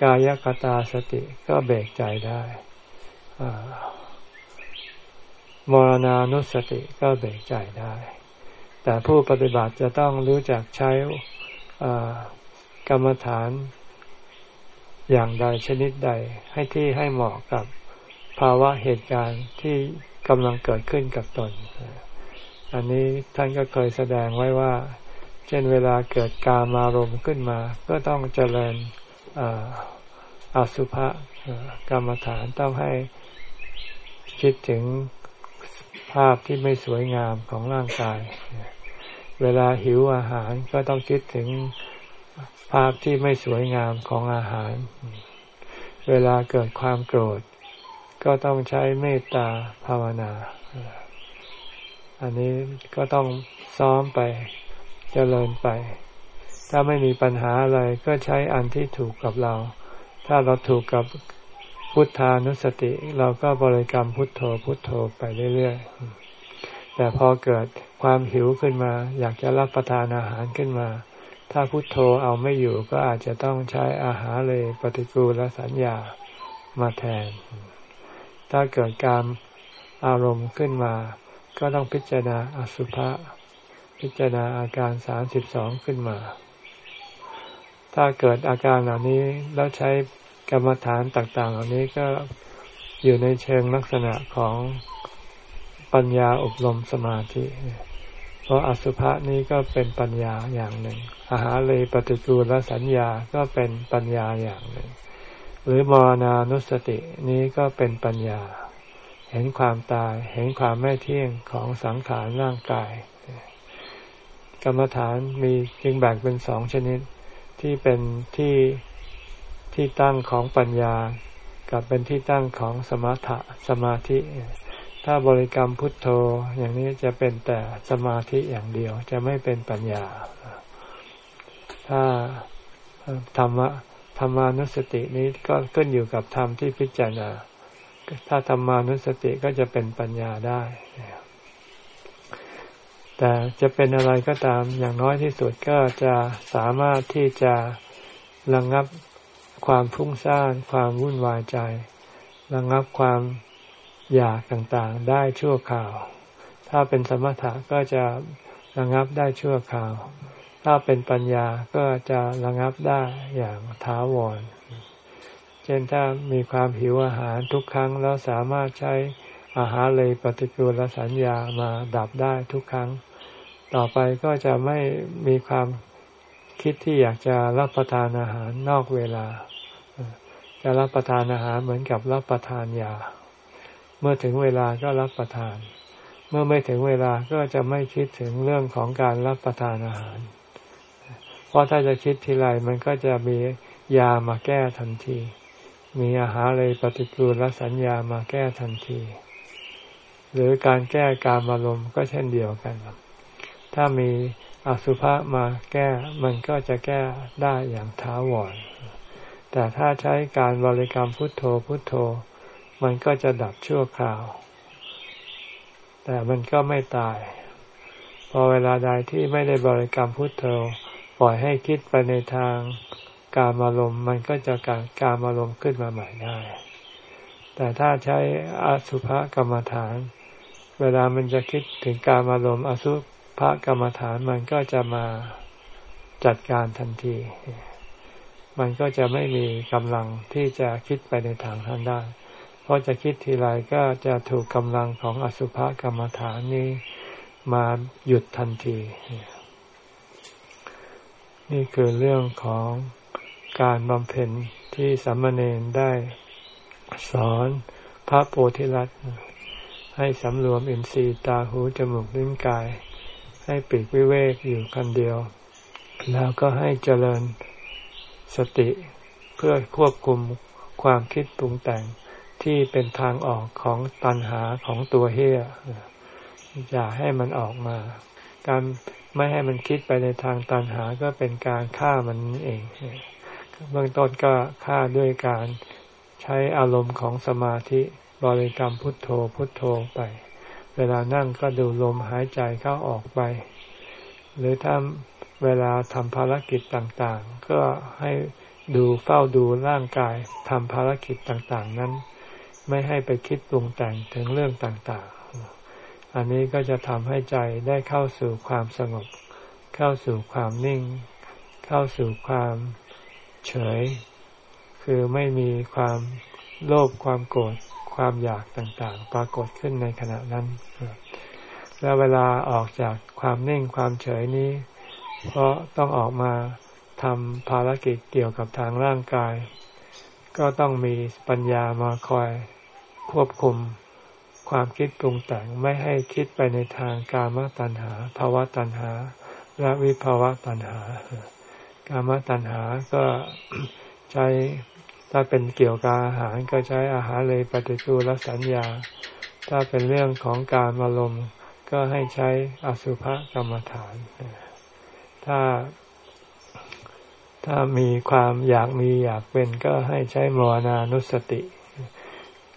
กายกตาสติก็เบรกใจได้มรณานุสติก็เบรกใจได้ แต่ผู้ปฏิบัติจะต้องรู้จักใช้ กรรมฐาน อย่างใดชนิดใดให้ที่ให้เหมาะกับภาวะเหตุการณ์ที่กำลังเกิดขึ้นกับตน อันนี้ท่านก็เคยแสดงไว้ว่า เช่นเวลาเกิดกามารมณ์ขึ้นมา ก็ต้องเจริญอสุภะกรรมฐานต้องให้คิดถึงภาพที่ไม่สวยงามของร่างกาย เวลาหิวอาหารก็ต้องคิดถึง ภาพที่ไม่สวยงามของอาหาร เวลาเกิดความโกรธ ก็ต้องใช้เมตตาภาวนา อันนี้ก็ต้องซ้อมไปจเจริญไป ถ้าไม่มีปัญหาอะไรก็ใช้อันที่ถูกกับเรา ถ้าเราถูกกับพุทธานุสติ เราก็บริกรรมพุทโธพุทโธไปเรื่อยๆ แต่พอเกิดความหิวขึ้นมา อยากจะรับประทานอาหารขึ้นมา ถ้าพุทโธเอาไม่อยู่ก็อาจจะต้องใช้อาหารเลยปฏิกูลสัญญามาแทน ถ้าเกิดการอารมณ์ขึ้นมา ก็ต้องพิจารณาอสุภะพิจารณาอาการสามสิบสองขึ้นมา ถ้าเกิดอาการเหล่านี้แล้วใช้กรรมฐานต่างๆ เหล่านี้ก็อยู่ในเชิงลักษณะของปัญญาอบรมสมาธิ ราะอสุภะนี้ก็เป็นปัญญาอย่างหนึ่ง อาหารเลยปฏิกูลสัญญาก็เป็นปัญญาอย่างหนึ่ง หรือมรณานุสตินี้ก็เป็นปัญญา เห็นความตายเห็นความไม่เที่ยงของสังขารร่างกาย กรรมฐานมีจึงแบ่งเป็นสองชนิดที่เป็นที่ที่ตั้งของปัญญา กับเป็นที่ตั้งของสมถะสมาธิ ถ้าบริกรรมพุทโธอย่างนี้จะเป็นแต่สมาธิอย่างเดียว จะไม่เป็นปัญญา ถ้าธรรมะธรรมานุสตินี้ก็ขึ้นอยู่กับธรรมที่พิจารณา ถ้าธรรมานุสติก็จะเป็นปัญญาได้ แต่จะเป็นอะไรก็ตามอย่างน้อยที่สุดก็จะสามารถที่จะระงงับความฟุ้งซ่าน ความวุ่นวายใจระงับความ อยากต่างๆได้ชั่วคราว ถ้าเป็นสมถะก็จะระงับได้ชั่วคราว ถ้าเป็นปัญญาก็จะระงับได้อย่างท้าวร เช่นถ้ามีความหิวอาหารทุกครั้งแล้วสามารถใช้อาหารเลยปฏิกูลสัญญามาดับได้ทุกครั้ง ต่อไปก็จะไม่มีความคิดที่อยากจะรับประทานอาหารนอกเวลา จะรับประทานอาหารเหมือนกับรับประทานยา เมื่อถึงเวลาก็รับประทาน เมื่อไม่ถึงเวลาก็จะไม่คิดถึงเรื่องของการรับประทานอาหาร เพราะถ้าจะคิดทีไรมันก็จะมียามาแก้ทันที มีอาหารเลยปฏิกูลและสัญญามาแก้ทันที หรือการแก้การอารมณ์ก็เช่นเดียวกัน ถ้ามีอสุภะมาแก้มันก็จะแก้ได้อย่างท้าวรแต่ถ้าใช้การบริกรรมพุทโธพุทโธ มันก็จะดับชั่วคราว แต่มันก็ไม่ตาย พอเวลาใดที่ไม่ได้บริกรรมพุทโธปล่อยให้คิดไปในทางการอารมณ์มันก็จะการการอารมณ์ขึ้นมาใหม่ได้ แต่ถ้าใช้อสุภกรรมฐาน เวลามันจะคิดถึงการอารมณ์อสุภกรรมฐานมันก็จะมาจัดการทันที มันก็จะไม่มีกำลังที่จะคิดไปในทางทานได้ เพราะจะคิดทีไรก็จะถูกกำลังของอสุภกรรมฐานนี้มาหยุดทันที นี่คือเรื่องของการบำเพ็ญที่สัมมาเนนได้สอนพระโพธิลัตให้สำรวมอินทรีย์ตาหูจมูกลิ้นกาย ให้ปีกวิเวกอยู่คนเดียว แล้วก็ให้เจริญสติเพื่อควบคุมความคิดปรุงแต่ง ที่เป็นทางออกของตัณหาของตัวเฮียอย่าให้มันออกมา การไม่ให้มันคิดไปในทางตัณหาก็เป็นการฆ่ามันเอง เบื้องต้นก็ฆ่าด้วยการใช้อารมณ์ของสมาธิบริกรรมพุทโธพุทโธไป เวลานั่งก็ดูลมหายใจเข้าออกไป หรือถ้าเวลาทำภารกิจต่างๆ ก็ให้ดูเฝ้าดูร่างกายทำภารกิจต่างๆ นั้น ไม่ให้ไปคิดปรุงแต่งถึงเรื่องต่างๆ อันนี้ก็จะทำให้ใจได้เข้าสู่ความสงบ เข้าสู่ความนิ่ง เข้าสู่ความเฉย คือไม่มีความโลภความโกรธความอยากต่างๆ ปรากฏขึ้นในขณะนั้น แล้วเวลาออกจากความนิ่งความเฉยนี้ เพราะต้องออกมาทำภารกิจเกี่ยวกับทางร่างกาย ก็ต้องมีปัญญามาคอยควบคุมความคิดปรุงแต่งไม่ให้คิดไปในทางกามตัณหาภาวะตัณหา และวิภาวะตัณหา กามตัณหาก็ใช้ถ้าเป็นเกี่ยวกับอาหารก็ใช้อาหารเลยปฏิจูลสัญญา ถ้าเป็นเรื่องของการอารมณ์ก็ให้ใช้อสุภกรรมฐาน ถ้า ถ้ามีความอยากมีอยากเป็นก็ให้ใช้มรณานุสติ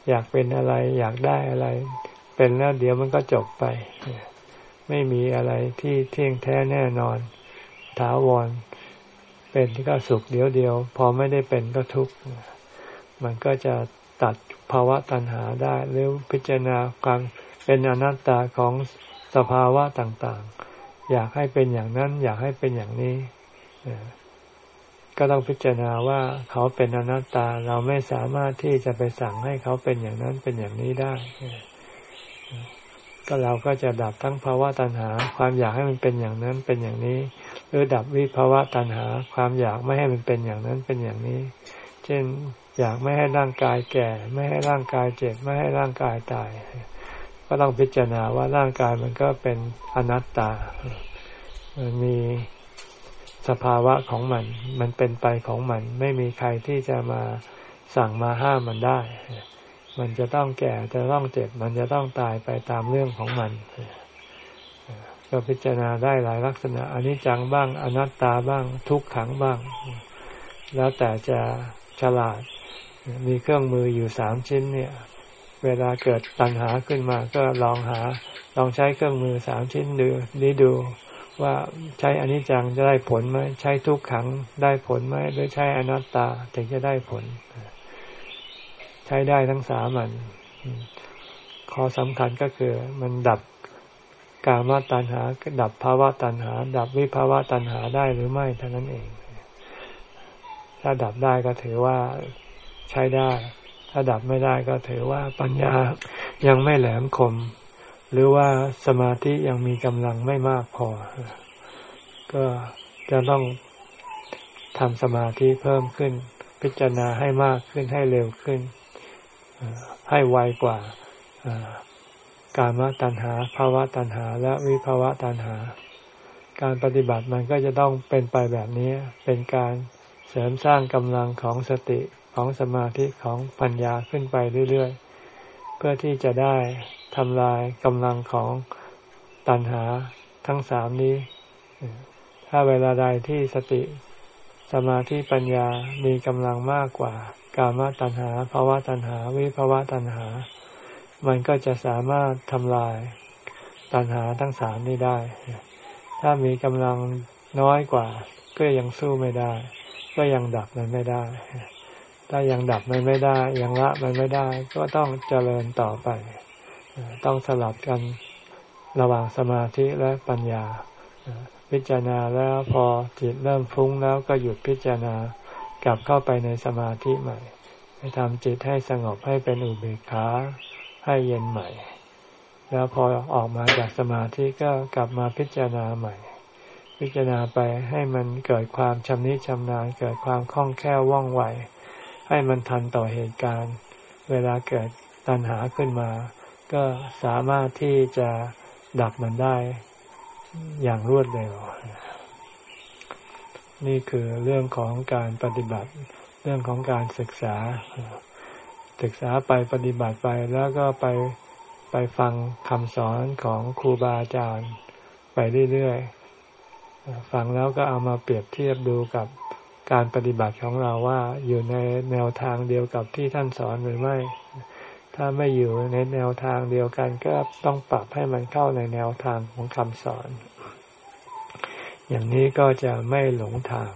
อยากเป็นอะไร อยากได้อะไร เป็นแล้วเดี๋ยวมันก็จบไป ไม่มีอะไรที่เที่ยงแท้แน่นอน ถาวร เป็นก็สุขเดียวเดียว พอไม่ได้เป็นก็ทุกข์มันก็จะตัดภาวะตัณหาได้ หรือพิจารณาความเป็นอนัตตาของสภาวะต่างๆ อยากให้เป็นอย่างนั้น อยากให้เป็นอย่างนี้ ก็ต้องพิจารณาว่าเขาเป็นอนัตตาเราไม่สามารถที่จะไปสั่งให้เขาเป็นอย่างนั้นเป็นอย่างนี้ได้ ก็เราก็จะดับทั้งภาวะตัณหา ความอยากให้มันเป็นอย่างนั้นเป็นอย่างนี้ หรือดับวิภาวะตัณหา ความอยากไม่ให้มันเป็นอย่างนั้นเป็นอย่างนี้ เช่นอยากไม่ให้ร่างกายแก่ ไม่ให้ร่างกายเจ็บไม่ให้ร่างกายตาย ก็ต้องพิจารณาว่าร่างกายมันก็เป็นอนัตตา มันมี สภาวะของมัน มันเป็นไปของมัน ไม่มีใครที่จะมาสั่งมาห้ามมันได้ มันจะต้องแก่จะต้องเจ็บ มันจะต้องตายไปตามเรื่องของมันก็พิจารณาได้หลายลักษณะอนิจจังบ้าง อนัตตาบ้าง ทุกขังบ้าง แล้วแต่จะฉลาด มีเครื่องมืออยู่สามชิ้นเนี่ย เวลาเกิดปัญหาขึ้นมาก็ลองหา ลองใช้เครื่องมือสามชิ้นดูนี้ดู ว่าใช้อนิจจังจะได้ผลไหมใช้ทุกขังได้ผลไหมหรือใช้อนัตตาถึงจะได้ผล ใช้ได้ทั้งสามันข้อสำคัญก็คือ มันดับกามตัณหา ดับภาวะตัณหา ดับวิภาวะตัณหาได้หรือไม่เท่านั้นเอง ถ้าดับได้ก็ถือว่าใช้ได้ ถ้าดับไม่ได้ก็ถือว่าปัญญายังไม่แหลมคม หรือว่าสมาธิยังมีกำลังไม่มากพอ ก็จะต้องทำสมาธิเพิ่มขึ้น พิจารณาให้มากขึ้นให้เร็วขึ้น ให้ไวกว่าการมตัณหาภาวะตัณหา และวิภาวะตัณหา การปฏิบัติมันก็จะต้องเป็นไปแบบนี้ เป็นการเสริมสร้างกำลังของสติของสมาธิของปัญญาขึ้นไปเรื่อยๆ พื่อที่จะได้ทำลายกำลังของตัณหาทั้งสามนี้ ถ้าเวลาใดที่สติสมาธิปัญญามีกำลังมากกว่ากามตัณหาภาวะตัณหา วิภาวะตัณหา มันก็จะสามารถทำลายตัณหาทั้งสามนี้ได้ ถ้ามีกำลังน้อยกว่า ก็ยังสู้ไม่ได้ ก็ยังดับมันไม่ได้ ถ้ายังดับมันไม่ได้ ยังละมันไม่ได้ ก็ต้องเจริญต่อไป ต้องสลับกันระหว่างสมาธิและปัญญา พิจารณาแล้วพอจิตเริ่มฟุ้งแล้วก็หยุดพิจารณากลับเข้าไปในสมาธิใหม่ให้ทำจิตให้สงบให้เป็นอุเบกขาให้เย็นใหม่ แล้วพอออกมาจากสมาธิก็กลับมาพิจารณาใหม่ พิจารณาไปให้มันเกิดความชำนิชำนาญเกิดความคล่องแคล่วว่องไว ให้มันทันต่อเหตุการณ์ เวลาเกิดตัณหาขึ้นมา ก็สามารถที่จะดับมันได้อย่างรวดเร็ว นี่คือเรื่องของการปฏิบัติ เรื่องของการศึกษา ศึกษาไปปฏิบัติไปแล้วก็ไปไปฟังคำสอนของครูบาอาจารย์ ไปเรื่อยๆ ฟังแล้วก็เอามาเปรียบเทียบดูกับ การปฏิบัติของเราว่าอยู่ในแนวทางเดียวกับที่ท่านสอนหรือไม่ ถ้าไม่อยู่ในแนวทางเดียวกันก็ต้องปรับให้มันเข้าในแนวทางของคำสอน อย่างนี้ก็จะไม่หลงทาง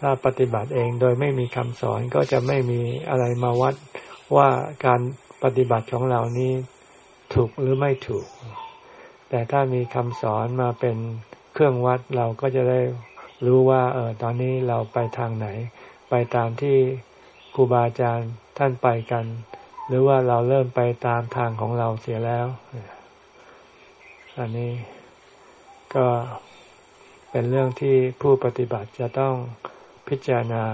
ถ้าปฏิบัติเองโดยไม่มีคำสอนก็จะไม่มีอะไรมาวัดว่าการปฏิบัติของเรานี้ถูกหรือไม่ถูก แต่ถ้ามีคำสอนมาเป็นเครื่องวัดเราก็จะได้ รู้ว่าเออตอนนี้เราไปทางไหน ไปตามที่ครูบาอาจารย์ท่านไปกัน หรือว่าเราเริ่มไปตามทางของเราเสียแล้วอันนี้ก็เป็นเรื่องที่ผู้ปฏิบัติจะต้องพิจารณา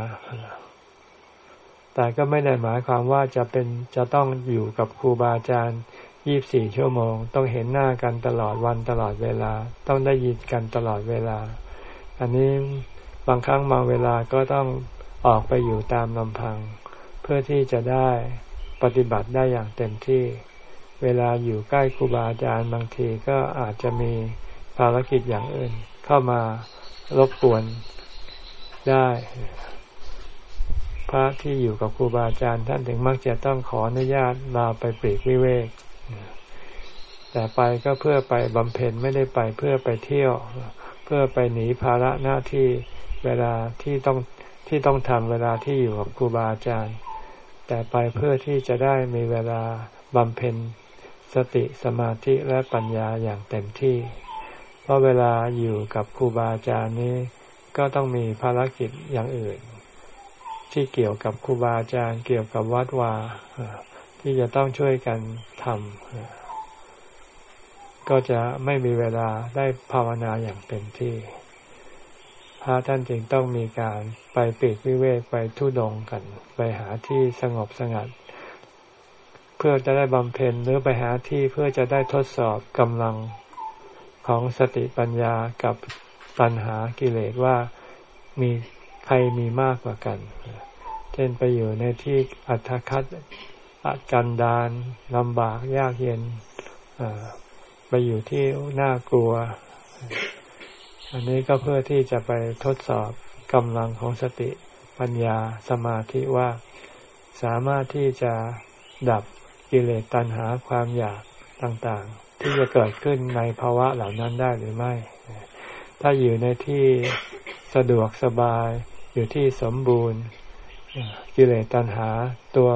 แต่ก็ไม่ได้หมายความว่าจะเป็นจะต้องอยู่กับครูบาอาจารย์ยี่บสี่ชั่วโมง ต้องเห็นหน้ากันตลอดวันตลอดเวลา ต้องได้ยินกันตลอดเวลา อันนี้บางครั้งบางเวลาก็ต้องออกไปอยู่ตามลำพัง เพื่อที่จะได้ปฏิบัติได้อย่างเต็มที่ เวลาอยู่ใกล้ครูบาอาจารย์บางทีก็อาจจะมีภารกิจอย่างอื่น เข้ามารบกวนได้ พระที่อยู่กับครูบาอาจารย์ท่านถึงมักจะต้องขออนุญาตลาไปปรีกวิเวก แต่ไปก็เพื่อไปบำเพ็ญไม่ได้ไปเพื่อไปเที่ยว เพื่อไปหนีภาระหน้าที่เวลาที่ต้องที่ต้องทำเวลาที่อยู่กับครูบาอาจารย์ แต่ไปเพื่อที่จะได้มีเวลาบำเพ็ญสติสมาธิและปัญญาอย่างเต็มที่ เพราะเวลาอยู่กับครูบาอาจารย์นี้ ก็ต้องมีภารกิจอย่างอื่น ที่เกี่ยวกับครูบาอาจารย์เกี่ยวกับวัดวาที่จะต้องช่วยกันทำ ก็จะไม่มีเวลาได้ภาวนาอย่างเต็มที่ พระท่านจึงต้องมีการไปปีกวิเวกไปทุดงกัน ไปหาที่สงบสงัด เพื่อจะได้บำเพ็ญหรือไปหาที่เพื่อจะได้ทดสอบกำลังของสติปัญญากับตัณหากิเลสว่ามีใครมีมากกว่ากัน เช่นไปอยู่ในที่อัตคัดอักันดานลำบากยากเย็น ไปอยู่ที่น่ากลัว อันนี้ก็เพื่อที่จะไปทดสอบกำลังของสติปัญญาสมาธิว่าสามารถที่จะดับกิเลสตัณหาความอยากต่างๆ ที่จะเกิดขึ้นในภาวะเหล่านั้นได้หรือไม่ ถ้าอยู่ในที่สะดวกสบาย อยู่ที่สมบูรณ์ กิเลสตัณหาตัว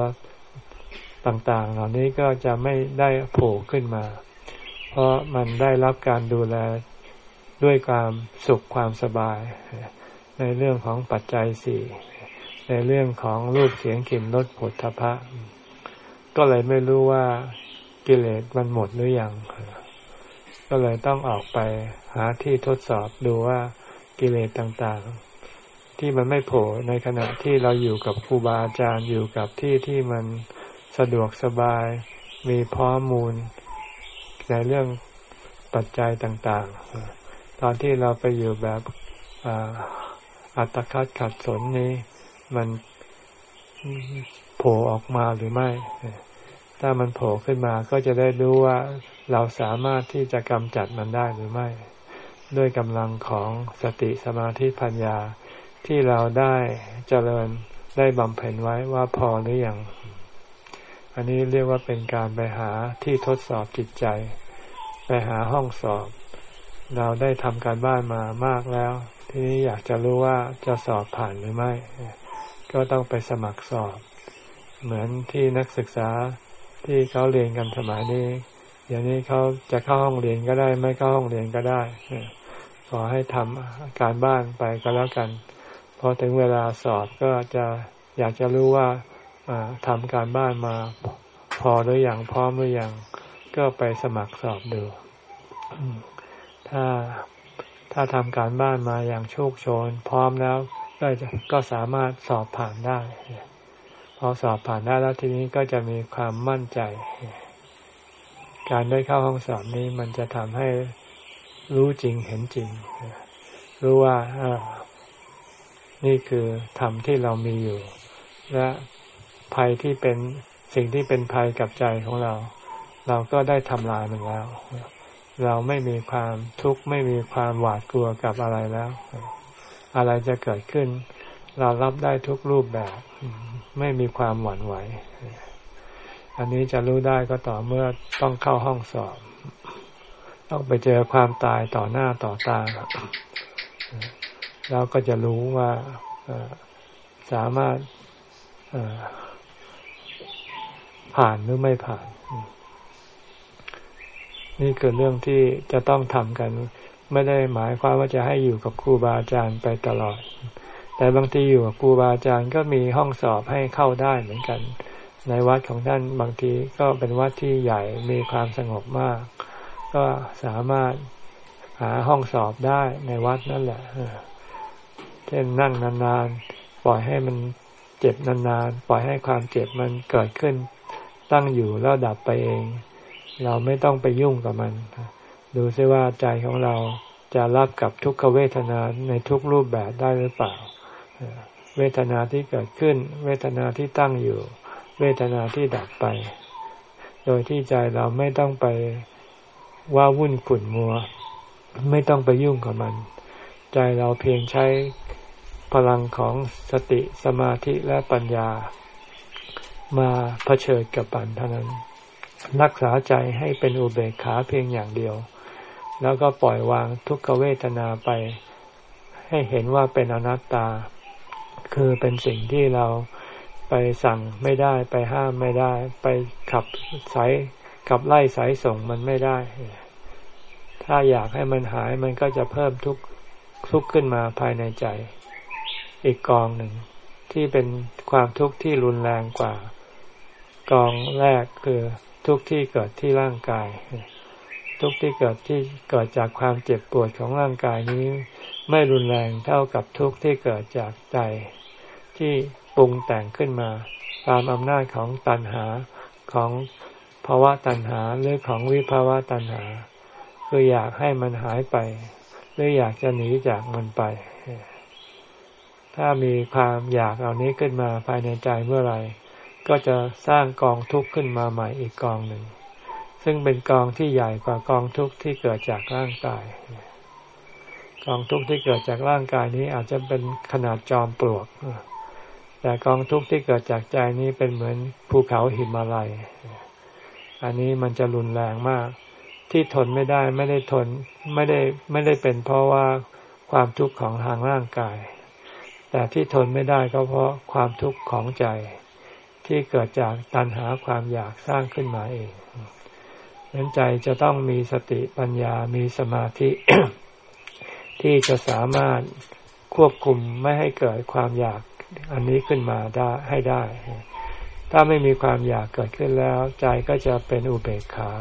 ต่างๆ เหล่านี้ก็จะไม่ได้โผล่ขึ้นมา เพราะมันได้รับการดูแลด้วยความสุขความสบาย ในเรื่องของปัจจัยสี่ในเรื่องของรูปเสียงกลิ่นรสผลทพะ ก็เลยไม่รู้ว่ากิเลสมันหมดหรืออยังก็เลยต้องออกไปหาที่ทดสอบดูว่ากิเลสต่างๆ ที่มันไม่โผล่ในขณะที่เราอยู่กับครูบาอาจารย์อยู่กับที่ที่มันสะดวกสบาย มีพร้อมมูล ในเรื่องปัจจัยต่างๆ ตอนที่เราไปอยู่แบบอัตคัดขัดสนนี้ มันโผล่ออกมาหรือไม่ ถ้ามันโผล่ขึ้นมาก็จะได้รู้ว่าเราสามารถที่จะกำจัดมันได้หรือไม่ ด้วยกำลังของสติสมาธิปัญญาที่เราได้เจริญได้บำเพ็ญไว้ว่าพอหรืออยัง อันนี้เรียกว่าเป็นการไปหาที่ทดสอบจิตใจ ไปหาห้องสอบ เราได้ทำการบ้านมามากแล้ว ทีนี้อยากจะรู้ว่าจะสอบผ่านหรือไม่ ก็ต้องไปสมัครสอบ เหมือนที่นักศึกษาที่เขาเรียนกันสมัยนี้อย่างนี้เขาจะเข้าห้องเรียนก็ได้ ไม่เข้าห้องเรียนก็ได้ขอให้ทำการบ้านไปก็แล้วกันพอถึงเวลาสอบก็จะอยากจะรู้ว่า ทำการบ้านมาพอหรืออยังพร้อมหรืออยังก็ไปสมัครสอบดู ถ้าถ้าทำการบ้านมาอย่างโชคโชน พร้อมแล้วก็ก็สามารถสอบผ่านได้ พอสอบผ่านได้แล้วทีนี้ก็จะมีความมั่นใจ การได้เข้าห้องสอบนี้มันจะทำให้รู้จริงเห็นจริง รู้ว่านี่คือธรรมที่เรามีอยู่ และ ภัยที่เป็นสิ่งที่เป็นภัยกับใจของเรา เราก็ได้ทำลายมันแล้ว เราไม่มีความทุกข์ไม่มีความหวาดกลัวกับอะไรแล้ว อะไรจะเกิดขึ้น เรารับได้ทุกรูปแบบ ไม่มีความหวั่นไหว อันนี้จะรู้ได้ก็ต่อเมื่อต้องเข้าห้องสอบ ต้องไปเจอความตายต่อหน้าต่อตาเราก็จะรู้ว่าสามารถ ผ่านหรือไม่ผ่าน นี่คือเรื่องที่จะต้องทำกัน ไม่ได้หมายความว่าจะให้อยู่กับครูบาอาจารย์ไปตลอด แต่บางทีอยู่กับครูบาอาจารย์ก็มีห้องสอบให้เข้าได้เหมือนกัน ในวัดของท่านบางทีก็เป็นวัดที่ใหญ่มีความสงบมาก ก็สามารถหาห้องสอบได้ในวัดนั่นแหละเช่นนั่งนานๆ ปล่อยให้มันเจ็บนานๆ ปล่อยให้ความเจ็บมันเกิดขึ้น ตั้งอยู่แล้วดับไปเอง เราไม่ต้องไปยุ่งกับมัน ดูซิว่าใจของเราจะรับกับทุกขเวทนาในทุกรูปแบบได้หรือเปล่า เวทนาที่เกิดขึ้น เวทนาที่ตั้งอยู่ เวทนาที่ดับไป โดยที่ใจเราไม่ต้องไปว่าวุ่นขุ่นมัว ไม่ต้องไปยุ่งกับมัน ใจเราเพียงใช้พลังของสติสมาธิและปัญญา มาเผชิญกับปันเท่านั้น รักษาใจให้เป็นอุเบกขาเพียงอย่างเดียว แล้วก็ปล่อยวางทุกขเวทนาไป ให้เห็นว่าเป็นอนัตตา คือเป็นสิ่งที่เราไปสั่งไม่ได้ไปห้ามไม่ได้ ไปขับสายขับไล่สายส่งมันไม่ได้ ถ้าอยากให้มันหายมันก็จะเพิ่มทุกทุกขึ้นมาภายในใจ อีกกองหนึ่งที่เป็นความทุกข์ที่รุนแรงกว่า กองแรกคือทุกที่เกิดที่ร่างกาย ทุกที่เกิดที่เกิดจากความเจ็บปวดของร่างกายนี้ ไม่รุนแรงเท่ากับทุกที่เกิดจากใจ ที่ปรุงแต่งขึ้นมา ตามอำนาจของตัณหาของภาวะตัณหาหรือของวิภาวะตัณหา คืออยากให้มันหายไป หรืออยากจะหนีจากมันไป ถ้ามีความอยากเอานี้ขึ้นมาภายในใจเมื่อไหร่ ก็จะสร้างกองทุกข์ขึ้นมาใหม่อีกกองหนึ่ง ซึ่งเป็นกองที่ใหญ่กว่ากองทุกข์ที่เกิดจากร่างกาย กองทุกข์ที่เกิดจากร่างกายนี้อาจจะเป็นขนาดจอมปลวก แต่กองทุกข์ที่เกิดจากใจนี้เป็นเหมือนภูเขาหิมาลัย อันนี้มันจะรุนแรงมาก ที่ทนไม่ได้ไม่ได้ทนไม่ได้ไม่ได้เป็นเพราะว่าความทุกข์ของทางร่างกาย แต่ที่ทนไม่ได้ก็เพราะความทุกข์ของใจ ที่เกิดจากตัณหาความอยากสร้างขึ้นมาเองนั้นใจจะต้องมีสติปัญญามีสมาธิ ที่จะสามารถควบคุมไม่ให้เกิดความอยากอันนี้ขึ้นมาได้ให้ได้ ถ้าไม่มีความอยากเกิดขึ้นแล้ว ใจก็จะเป็นอุเบกขา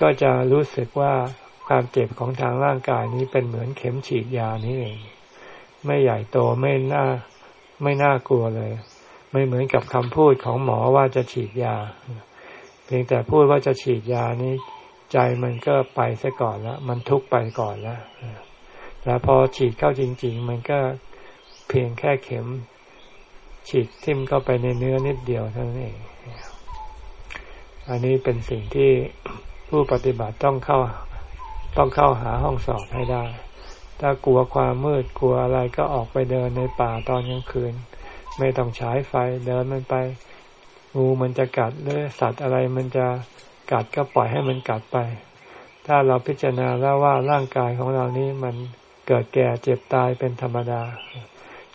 ก็จะรู้สึกว่าความเจ็บของทางร่างกายนี้เป็นเหมือนเข็มฉีดยานี้เอง ไม่ใหญ่โตไม่น่าไม่น่ากลัวเลย ไม่เหมือนกับคำพูดของหมอว่าจะฉีดยา เพียงแต่พูดว่าจะฉีดยานี้ ใจมันก็ไปซะก่อนล้วมันทุกไปก่อนล้วแล้วพอฉีดเข้าจริง ๆ มันก็เพียงแค่เข็ม ฉีดทิ่มเข้าไปในเนื้อนิดเดียวเท่านั้นเอง อันนี้เป็นสิ่งที่ผู้ปฏิบัติต้องเข้าต้องเข้าหาห้องสอบให้ได้ ถ้ากลัวความมืดกลัวอะไรก็ออกไปเดินในป่าตอนกลางคืน ไม่ต้องฉายไฟเดินมันไป งูมันจะกัดหรือสัตว์อะไรมันจะกัดก็ปล่อยให้มันกัดไป ถ้าเราพิจารณาแล้วว่าร่างกายของเรานี้มันเกิดแก่เจ็บตายเป็นธรรมดา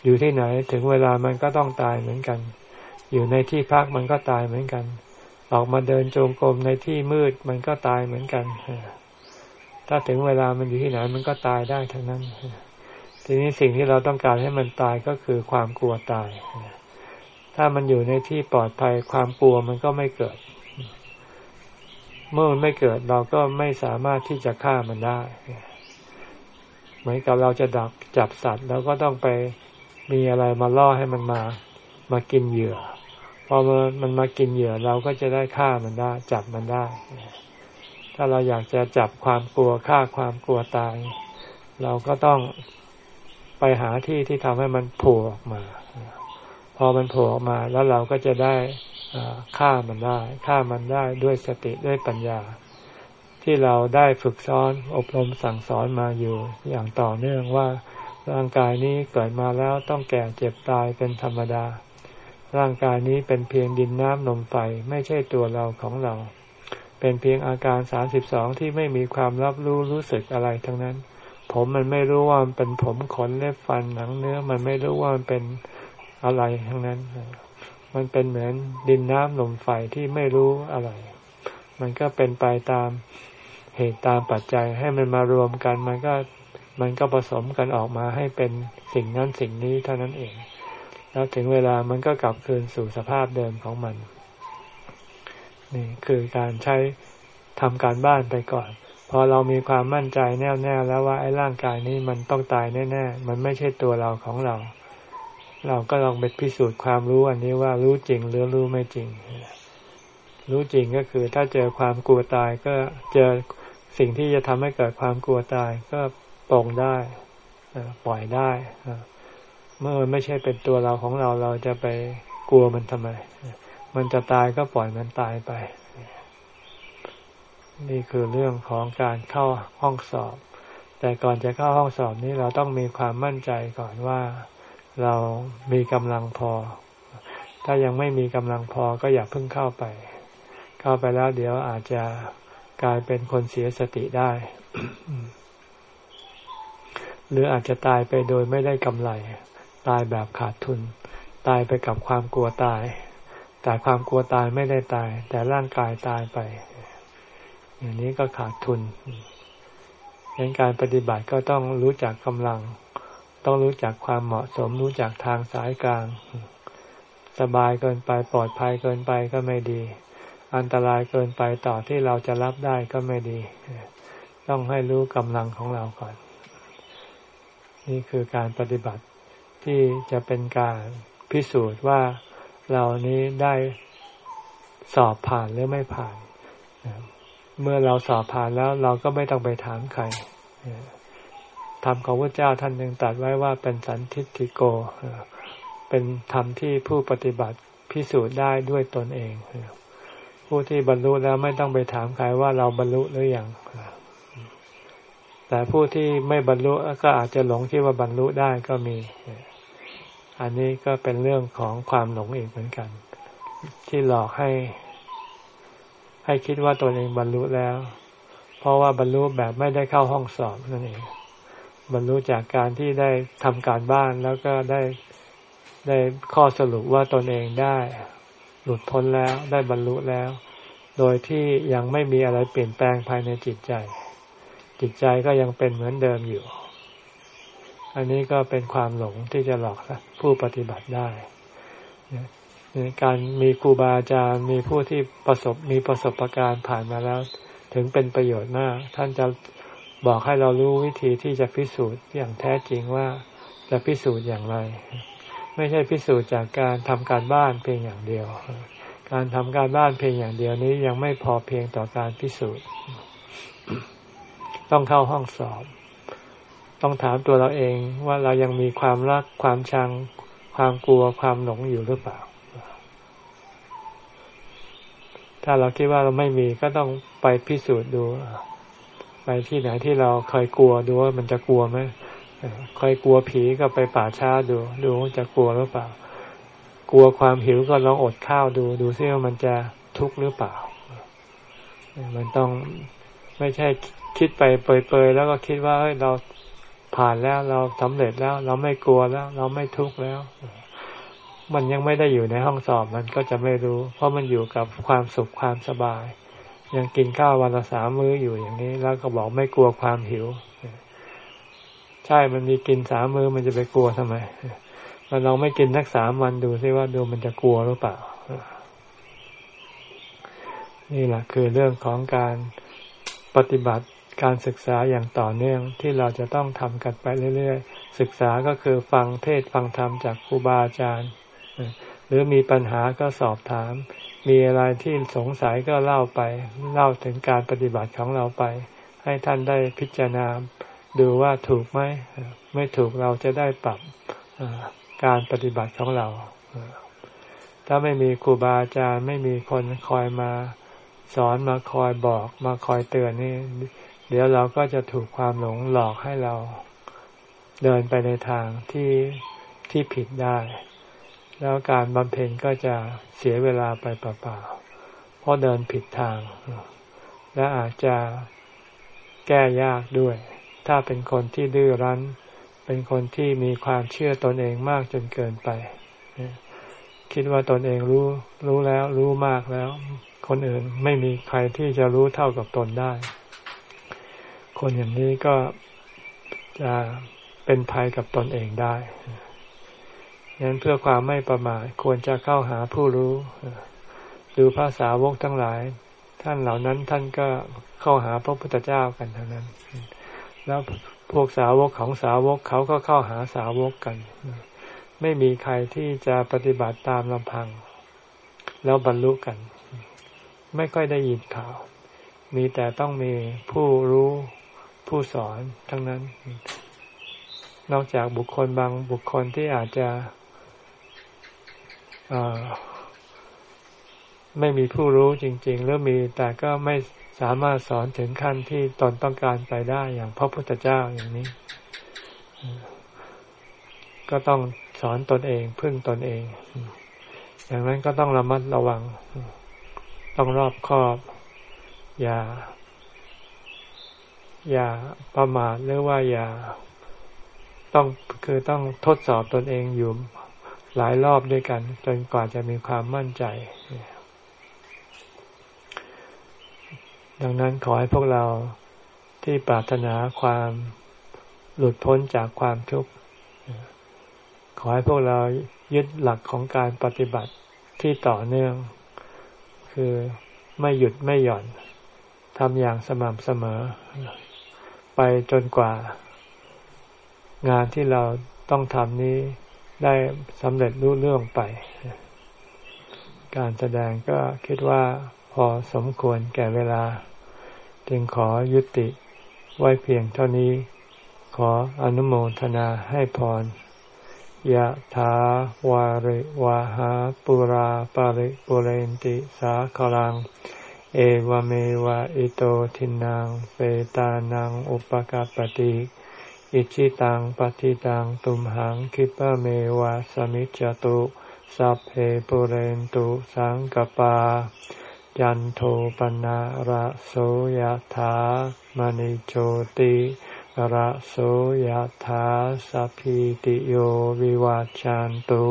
อยู่ที่ไหนถึงเวลามันก็ต้องตายเหมือนกัน อยู่ในที่พักมันก็ตายเหมือนกัน ออกมาเดินจงกรมในที่มืดมันก็ตายเหมือนกัน ถ้าถึงเวลามันอยู่ที่ไหนมันก็ตายได้ทั้งนั้น ทีนี้สิ่งที่เราต้องการให้มันตายก็คือความกลัวตาย ถ้ามันอยู่ในที่ปลอดภัยความกลัวมันก็ไม่เกิด เมื่อมันไม่เกิดเราก็ไม่สามารถที่จะฆ่ามันได้ เหมือนกับเราจะดักจับสัตว์แล้วก็ต้องไปมีอะไรมาล่อให้มันมามากินเหยื่อ พอมันมันมากินเหยื่อเราก็จะได้ฆ่ามันได้ จับมันได้ ถ้าเราอยากจะจับความกลัวฆ่าความกลัวตาย เราก็ต้อง หาที่ที่ทำให้มันโผล่ออกมา พอมันโผล่ออกมาแล้วเราก็จะได้ฆ่ามันได้ฆ่ามันได้ด้วยสติด้วยปัญญา ที่เราได้ฝึกซ้อนอบรมสั่งสอนมาอยู่อย่างต่อเนื่องว่าร่างกายนี้เกิดมาแล้วต้องแก่เจ็บตายเป็นธรรมดา ร่างกายนี้เป็นเพียงดินน้ำนมไฟไม่ใช่ตัวเราของเรา เป็นเพียงอาการสามสิบสองที่ไม่มีความรับรู้รู้สึกอะไรทั้งนั้น ผมมันไม่รู้ว่ามันเป็นผมขนเล็บฟันหนังเนื้อ มันไม่รู้ว่ามันเป็นอะไรทั้งนั้น มันเป็นเหมือนดินน้ำลมไฟที่ไม่รู้อะไร มันก็เป็นไปตามเหตุตามปัจจัยให้มันมารวมกัน มันก็มันก็ผสมกันออกมาให้เป็นสิ่งนั้นสิ่งนี้เท่านั้นเอง แล้วถึงเวลามันก็กลับคืนสู่สภาพเดิมของมัน นี่คือการใช้ทำการบ้านไปก่อน พอเรามีความมั่นใจแน่วแน่แล้วว่าไอ้ร่างกายนี้มันต้องตายแน่ๆ มันไม่ใช่ตัวเราของเรา เราก็ลองไปพิสูจน์ความรู้อันนี้ว่ารู้จริงหรือรู้ไม่จริง รู้จริงก็คือ ถ้าเจอความกลัวตายก็เจอสิ่งที่จะทำให้เกิดความกลัวตายก็ปลงได้ปล่อยได้เมื่อมันไม่ใช่เป็นตัวเราของเราเราจะไปกลัวมันทำไม มันจะตายก็ปล่อยมันตายไป นี่คือเรื่องของการเข้าห้องสอบ แต่ก่อนจะเข้าห้องสอบนี้เราต้องมีความมั่นใจก่อนว่าเรามีกำลังพอ ถ้ายังไม่มีกำลังพอก็อย่าเพิ่งเข้าไป เข้าไปแล้วเดี๋ยวอาจจะกลายเป็นคนเสียสติได้ หรืออาจจะตายไปโดยไม่ได้กำไร ตายแบบขาดทุน ตายไปกับความกลัวตาย แต่ความกลัวตายไม่ได้ตาย แต่ร่างกายตายไป อย่างนี้ก็ขาดทุนในการปฏิบัติก็ต้องรู้จักกำลัง ต้องรู้จักความเหมาะสม รู้จักทางสายกลาง สบายเกินไปปลอดภัยเกินไปก็ไม่ดี อันตรายเกินไปต่อที่เราจะรับได้ก็ไม่ดี ต้องให้รู้กำลังของเราก่อน นี่คือการปฏิบัติที่จะเป็นการพิสูจน์ว่าเรานี้ได้สอบผ่านหรือไม่ผ่าน เมื่อเราสอบผ่านแล้วเราก็ไม่ต้องไปถามใครธรรมของพระเจ้าท่านหนึ่งตัดไว้ว่าเป็นสันทิฏฐิโก เป็นธรรมที่ผู้ปฏิบัติพิสูจน์ได้ด้วยตนเอง ผู้ที่บรรลุแล้วไม่ต้องไปถามใครว่าเราบรรลุหรืออยังแต่ผู้ที่ไม่บรรลุก็อาจจะหลงที่ว่าบรรลุได้ก็มี อันนี้ก็เป็นเรื่องของความหลงอีกเหมือนกัน ที่หลอกให้ ให้คิดว่าตัวเองบรรลุแล้ว เพราะว่าบรรลุแบบไม่ได้เข้าห้องสอบนั่นเอง บรรลุจากการที่ได้ทำการบ้านแล้วก็ได้ได้ข้อสรุปว่าตนเองได้ หลุดพ้นแล้วได้บรรลุแล้ว โดยที่ยังไม่มีอะไรเปลี่ยนแปลงภายในจิตใจ จิตใจก็ยังเป็นเหมือนเดิมอยู่ อันนี้ก็เป็นความหลงที่จะหลอกผู้ปฏิบัติได้ การมีครูบาอาจารย์มีผู้ที่ประสบมีประสบการณ์ผ่านมาแล้ว ถึงเป็นประโยชน์มาก ท่านจะบอกให้เรารู้วิธีที่จะพิสูจน์อย่างแท้จริงว่าจะพิสูจน์อย่างไร ไม่ใช่พิสูจน์จากการทำการบ้านเพียงอย่างเดียว การทำการบ้านเพียงอย่างเดียวนี้ยังไม่พอเพียงต่อการพิสูจน์ ต้องเข้าห้องสอบ ต้องถามตัวเราเองว่าเรายังมีความรักความชัง ความกลัวความหลงอยู่หรือเปล่า ถ้าเราคิดว่าเราไม่มีก็ต้องไปพิสูจน์ดู ไปที่ไหนที่เราเคยกลัวดูว่ามันจะกลัวไหมเคยกลัวผีก็ไปป่าช้าดู ดูว่าจะกลัวหรือเปล่า กลัวความหิวก็ลองอดข้าวดูดูซิว่ามันจะทุกข์หรือเปล่า มันต้องไม่ใช่คิดไปเปยๆแล้วก็คิดว่าเฮ้ยเราผ่านแล้วเราสำเร็จแล้ว เราไม่กลัวแล้ว เราไม่ทุกข์แล้ว มันยังไม่ได้อยู่ในห้องสอบมันก็จะไม่รู้ เพราะมันอยู่กับความสุขความสบาย ยังกินข้าววันละสามมื้ออยู่อย่างนี้ แล้วก็บอกไม่กลัวความหิว ใช่มันมีกินสามมือมันจะไปกลัวทำไมมันลองไม่กินนักสามวันดูซิว่าดูมันจะกลัวหรือเปล่า นี่แหละคือเรื่องของการปฏิบัติการศึกษาอย่างต่อเนื่องที่เราจะต้องทำกันไปเรื่อยๆ ศึกษาก็คือฟังเทศฟังธรรมจากครูบาอาจารย์ หรือมีปัญหาก็สอบถาม มีอะไรที่สงสัยก็เล่าไป เล่าถึงการปฏิบัติของเราไป ให้ท่านได้พิจารณาดูว่าถูกไหม ไม่ถูกเราจะได้ปรับการปฏิบัติของเรา ถ้าไม่มีครูบาอาจารย์ไม่มีคนคอยมาสอนมาคอยบอกมาคอยเตือนนี่ เดี๋ยวเราก็จะถูกความหลงหลอกให้เราเดินไปในทางที่ที่ผิดได้ แล้วการบำเพ็ญก็จะเสียเวลาไปเปล่าๆเพราะเดินผิดทาง และอาจจะแก้ยากด้วย ถ้าเป็นคนที่ดื้อรั้น เป็นคนที่มีความเชื่อตนเองมากจนเกินไป คิดว่าตนเองรู้รู้แล้วรู้มากแล้ว คนอื่นไม่มีใครที่จะรู้เท่ากับตนได้ คนอย่างนี้ก็จะเป็นภัยกับตนเองได้ งนั้นเพื่อความไม่ประมาทควรจะเข้าหาผู้รู้ดูภาษาวกทั้งหลาย ท่านเหล่านั้นท่านก็เข้าหาพระพุทธเจ้ากันทั้งนั้น แล้วพวกสาวกของสาวกเขาก็เข้าหาสาวกกัน ไม่มีใครที่จะปฏิบัติตามลำพัง แล้วบรรลุกัน ไม่ค่อยได้ยินข่าว มีแต่ต้องมีผู้รู้ผู้สอนทั้งนั้น นอกจากบุคคลบางบุคคลที่อาจจะ ไม่มีผู้รู้จริง ๆ หรือมีแต่ก็ไม่สามารถสอนถึงขั้นที่ตนต้องการไปได้อย่างพระพุทธเจ้าอย่างนี้ ก็ต้องสอนตนเองพึ่งตนเอง อย่างนั้นก็ต้องระมัดระวัง ต้องรอบคอบ อย่า อย่าประมาทหรือว่าอย่า ต้องคือต้องทดสอบตนเองอยู่ หลายรอบด้วยกัน จนกว่าจะมีความมั่นใจ ดังนั้นขอให้พวกเราที่ปรารถนาความหลุดพ้นจากความทุกข์ ขอให้พวกเรายึดหลักของการปฏิบัติที่ต่อเนื่อง คือไม่หยุดไม่หย่อนทำอย่างสม่ำเสมอ ไปจนกว่างานที่เราต้องทำนี้ ได้สำเร็จรู้เรื่องไป การแสดงก็คิดว่าพอสมควรแก่เวลา จึงขอยุติไว้เพียงเท่านี้ ขออนุโมทนาให้พรยะถาวาริวาหาปุราปาริปุเรนติสาคลัง เอวเมวะอิโตทินังเปตานังอุปกาปติ อิชิตังปฏิตังตุมหังคิปะเมวะสมิจจตุสัพเพปุเรนตุสังกปา ยันโทปนะระโสยธามณิโชติระโสยธาสัพพิติโยวิวัจจันตุ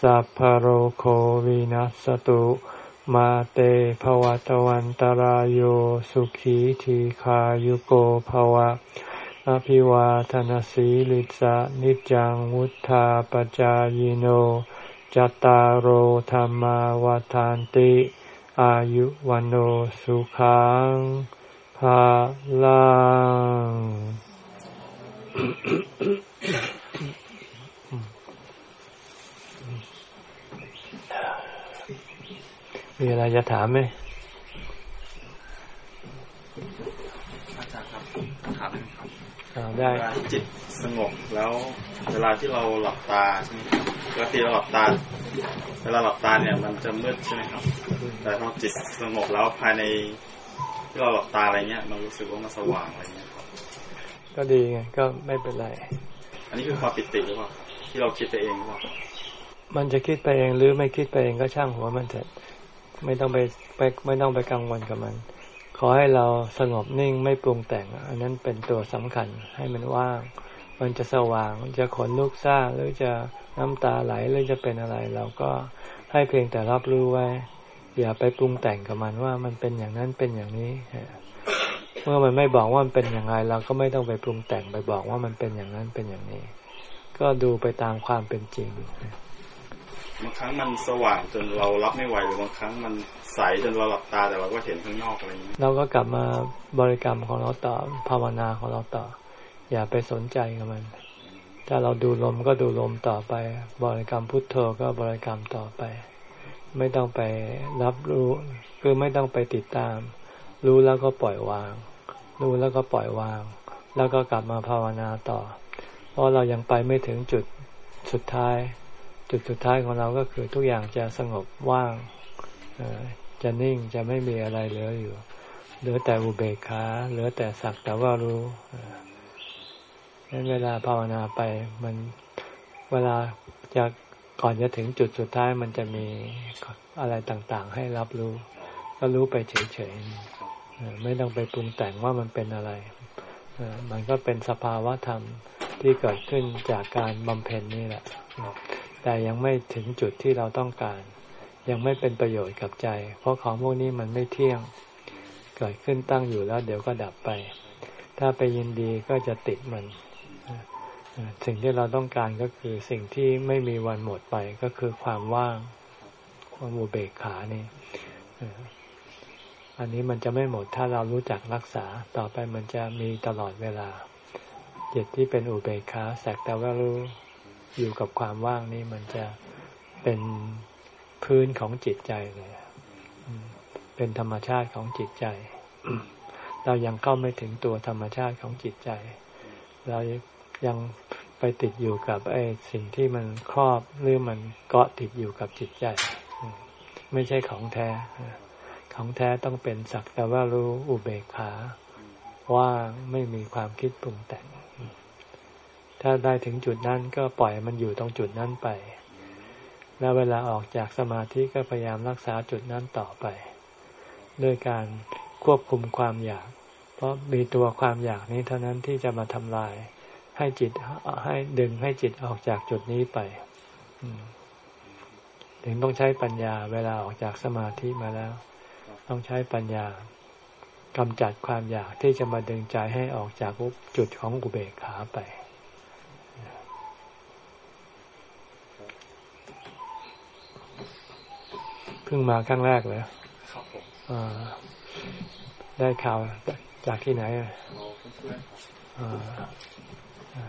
สัพพโรโควินัสตุ มาเตภวตวันตารโยสุขีทีขายุโกภวะ อภิวาทนสีลิสะนิจังวุธาปจายโน จตารโหธรรมวาทานติ อายุวันโอสุขังภาลังมีอะไรจะถามไหมอาจารย์ครับถามครับ ได้เวลาที่จิตสงบแล้วเวลาที่เราหลับตาใช่ไหมปกติเราหลับตา เวลาหลับตาเนี่ย มันจะมืดใช่ไหมครับ แต่พอจิตสงบแล้วภายในที่เราหลับตาอะไรเงี้ย มันรู้สึกว่ามันสว่างอะไรเงี้ยครับก็ดีไงก็ไม่เป็นไร อันนี้คือความปิติหรือเปล่าที่เราคิดไปเองหรือเปล่ามันจะคิดไปเองหรือไม่คิดไปเองก็ช่างหัวมันเถอะไม่ต้องไปไปไม่ต้องไปกังวลกับมันข อให้เราสงบนิ่งไม่ปรุงแต่ง อันนั้นเป็นตัวสำคัญให้มันว่าง มันจะสว่างจะขนลุกซ่าหรือจะน้ำตาไหลหรือจะเป็นอะไร เราก็ให้เพียงแต่รับรู้ไว้ อย่าไปปรุงแต่งกับมันว่ามันเป็นอย่างนั้นเป็นอย่างนี้เมื่อมันไม่บอกว่ามันเป็นอย่างไร เราก็ไม่ต้องไปปรุงแต่งไปบอกว่ามันเป็นอย่างนั้นเป็นอย่างนี้ ก็ดูไปตามความเป็นจริง บางครั้งมันสว่างจนเรารับไม่ไหวหรือบางครั้งมันใสจนเราหลับตาแต่เราก็เห็นข้างนอกอะไรเงี้ยเราก็กลับมาบริกรรมของเราต่อภาวนาของเราต่อ อย่าไปสนใจกับมัน ถ้าเราดูลมก็ดูลมต่อไป บริกรรมพุทโธก็บริกรรมต่อไป ไม่ต้องไปรับรู้คือไม่ต้องไปติดตาม รู้แล้วก็ปล่อยวาง รู้แล้วก็ปล่อยวาง แล้วก็กลับมาภาวนาต่อ เพราะเรายังไปไม่ถึงจุดสุดท้าย จุดสุดท้ายของเราก็คือทุกอย่างจะสงบว่างจะนิ่งจะไม่มีอะไรเหลืออยู่ เหลือแต่อุเบกขาเหลือแต่สักแต่ว่ารู้นั้นเวลาภาวนาไปมันเวลาจะก่อนจะถึงจุดสุดท้ายมันจะมีอะไรต่างๆ ให้รับรู้ ก็รู้ไปเฉยๆไม่ต้องไปปรุงแต่งว่ามันเป็นอะไรมันก็เป็นสภาวะธรรมที่เกิดขึ้นจากการบำเพ็ญนี่แหละ แต่ยังไม่ถึงจุดที่เราต้องการ ยังไม่เป็นประโยชน์กับใจ เพราะของพวกนี้มันไม่เที่ยง เกิดขึ้นตั้งอยู่แล้วเดี๋ยวก็ดับไป ถ้าไปยินดีก็จะติดมันสิ่งที่เราต้องการก็คือสิ่งที่ไม่มีวันหมดไปก็คือความว่างความอุเบกขานี่อันนี้มันจะไม่หมดถ้าเรารู้จักรักษา ต่อไปมันจะมีตลอดเวลาจิตที่เป็นอุเบกขาสักแต่ว่ารู้ อยู่กับความว่างนี่มันจะเป็นพื้นของจิตใจเลยเป็นธรรมชาติของจิตใจ เรายังเข้าไม่ถึงตัวธรรมชาติของจิตใจ เรายังไปติดอยู่กับไอ้สิ่งที่มันครอบหรือมันเกาะติดอยู่กับจิตใจ ไม่ใช่ของแท้ ของแท้ต้องเป็นสักแต่ว่ารู้อุเบกขา ว่างไม่มีความคิดปรุงแต่ง ถ้าได้ถึงจุดนั้นก็ปล่อยมันอยู่ตรงจุดนั้นไป แล้วเวลาออกจากสมาธิก็พยายามรักษาจุดนั้นต่อไป ด้วยการควบคุมความอยาก เพราะมีตัวความอยากนี้เท่านั้นที่จะมาทำลาย ให้จิตให้ดึงให้จิตออกจากจุดนี้ไปถึงต้องใช้ปัญญาเวลาออกจากสมาธิมาแล้ว ต้องใช้ปัญญากำจัดความอยากที่จะมาดึงใจให้ออกจากจุดของอุเบกขาไป พิ่งมาครั้งแรกเลยครับผมอ่าได้ข่าวจากที่ไหนอะเราเพื่อนๆครับอ่าอ่า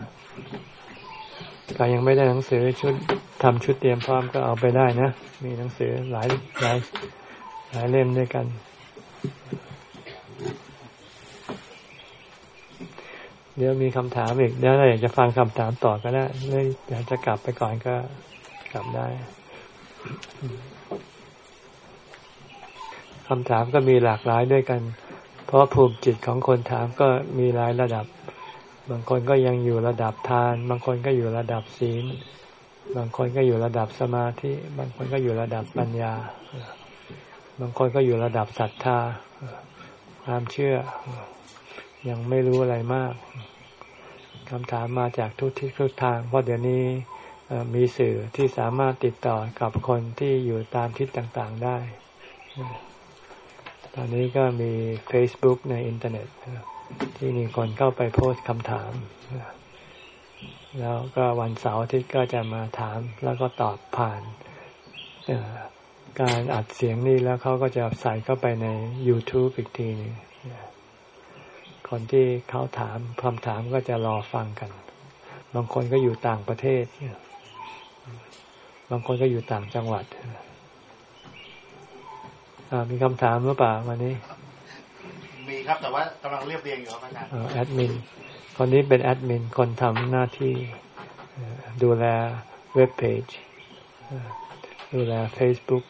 ก็ยังไม่ได้หนังสือชุดทำชุดเตรียมพร้อมก็เอาไปได้นะ มีหนังสือหลายหลายหลายเล่มด้วยกัน เดี๋ยวมีคำถามอีกเดี๋ยวเราอยากจะฟังคำถามต่อก็ได้เลยอยากจะกลับไปก่อนก็กลับได้ คำถามก็มีหลากหลายด้วยกัน เพราะภูมิจิตของคนถามก็มีหลายระดับ บางคนก็ยังอยู่ระดับทาน บางคนก็อยู่ระดับศีล บางคนก็อยู่ระดับสมาธิ บางคนก็อยู่ระดับปัญญา บางคนก็อยู่ระดับศรัทธา ความเชื่อ ยังไม่รู้อะไรมากคำถามมาจากทุกทิศทุกทาง เพราะเดี๋ยวนี้มีสื่อที่สามารถติดต่อกับคนที่อยู่ตามทิศต่างๆได้ ตอนนี้ก็มี Facebook ในอินเทอร์เน็ตที่มีคนเข้าไปโพสต์คำถาม แล้วก็วันเสาร์อาทิตย์ก็จะมาถามแล้วก็ตอบผ่านการอัดเสียงนี่แล้วเขาก็จะใส่เข้าไปใน YouTube อีกทีนึงคนที่เขาถามคำถามก็จะรอฟังกัน บางคนก็อยู่ต่างประเทศ บางคนก็อยู่ต่างจังหวัด มีคำถามหรือเปล่าวันนี้ มีครับแต่ว่ากำลังเรียบเรียงอยู่ครับอาจารย์เอ่อแอดมิน คนนี้เป็นแอดมิน คนทำหน้าที่เอ่อดูแลเว็บเพจเอ่อดูแล Facebook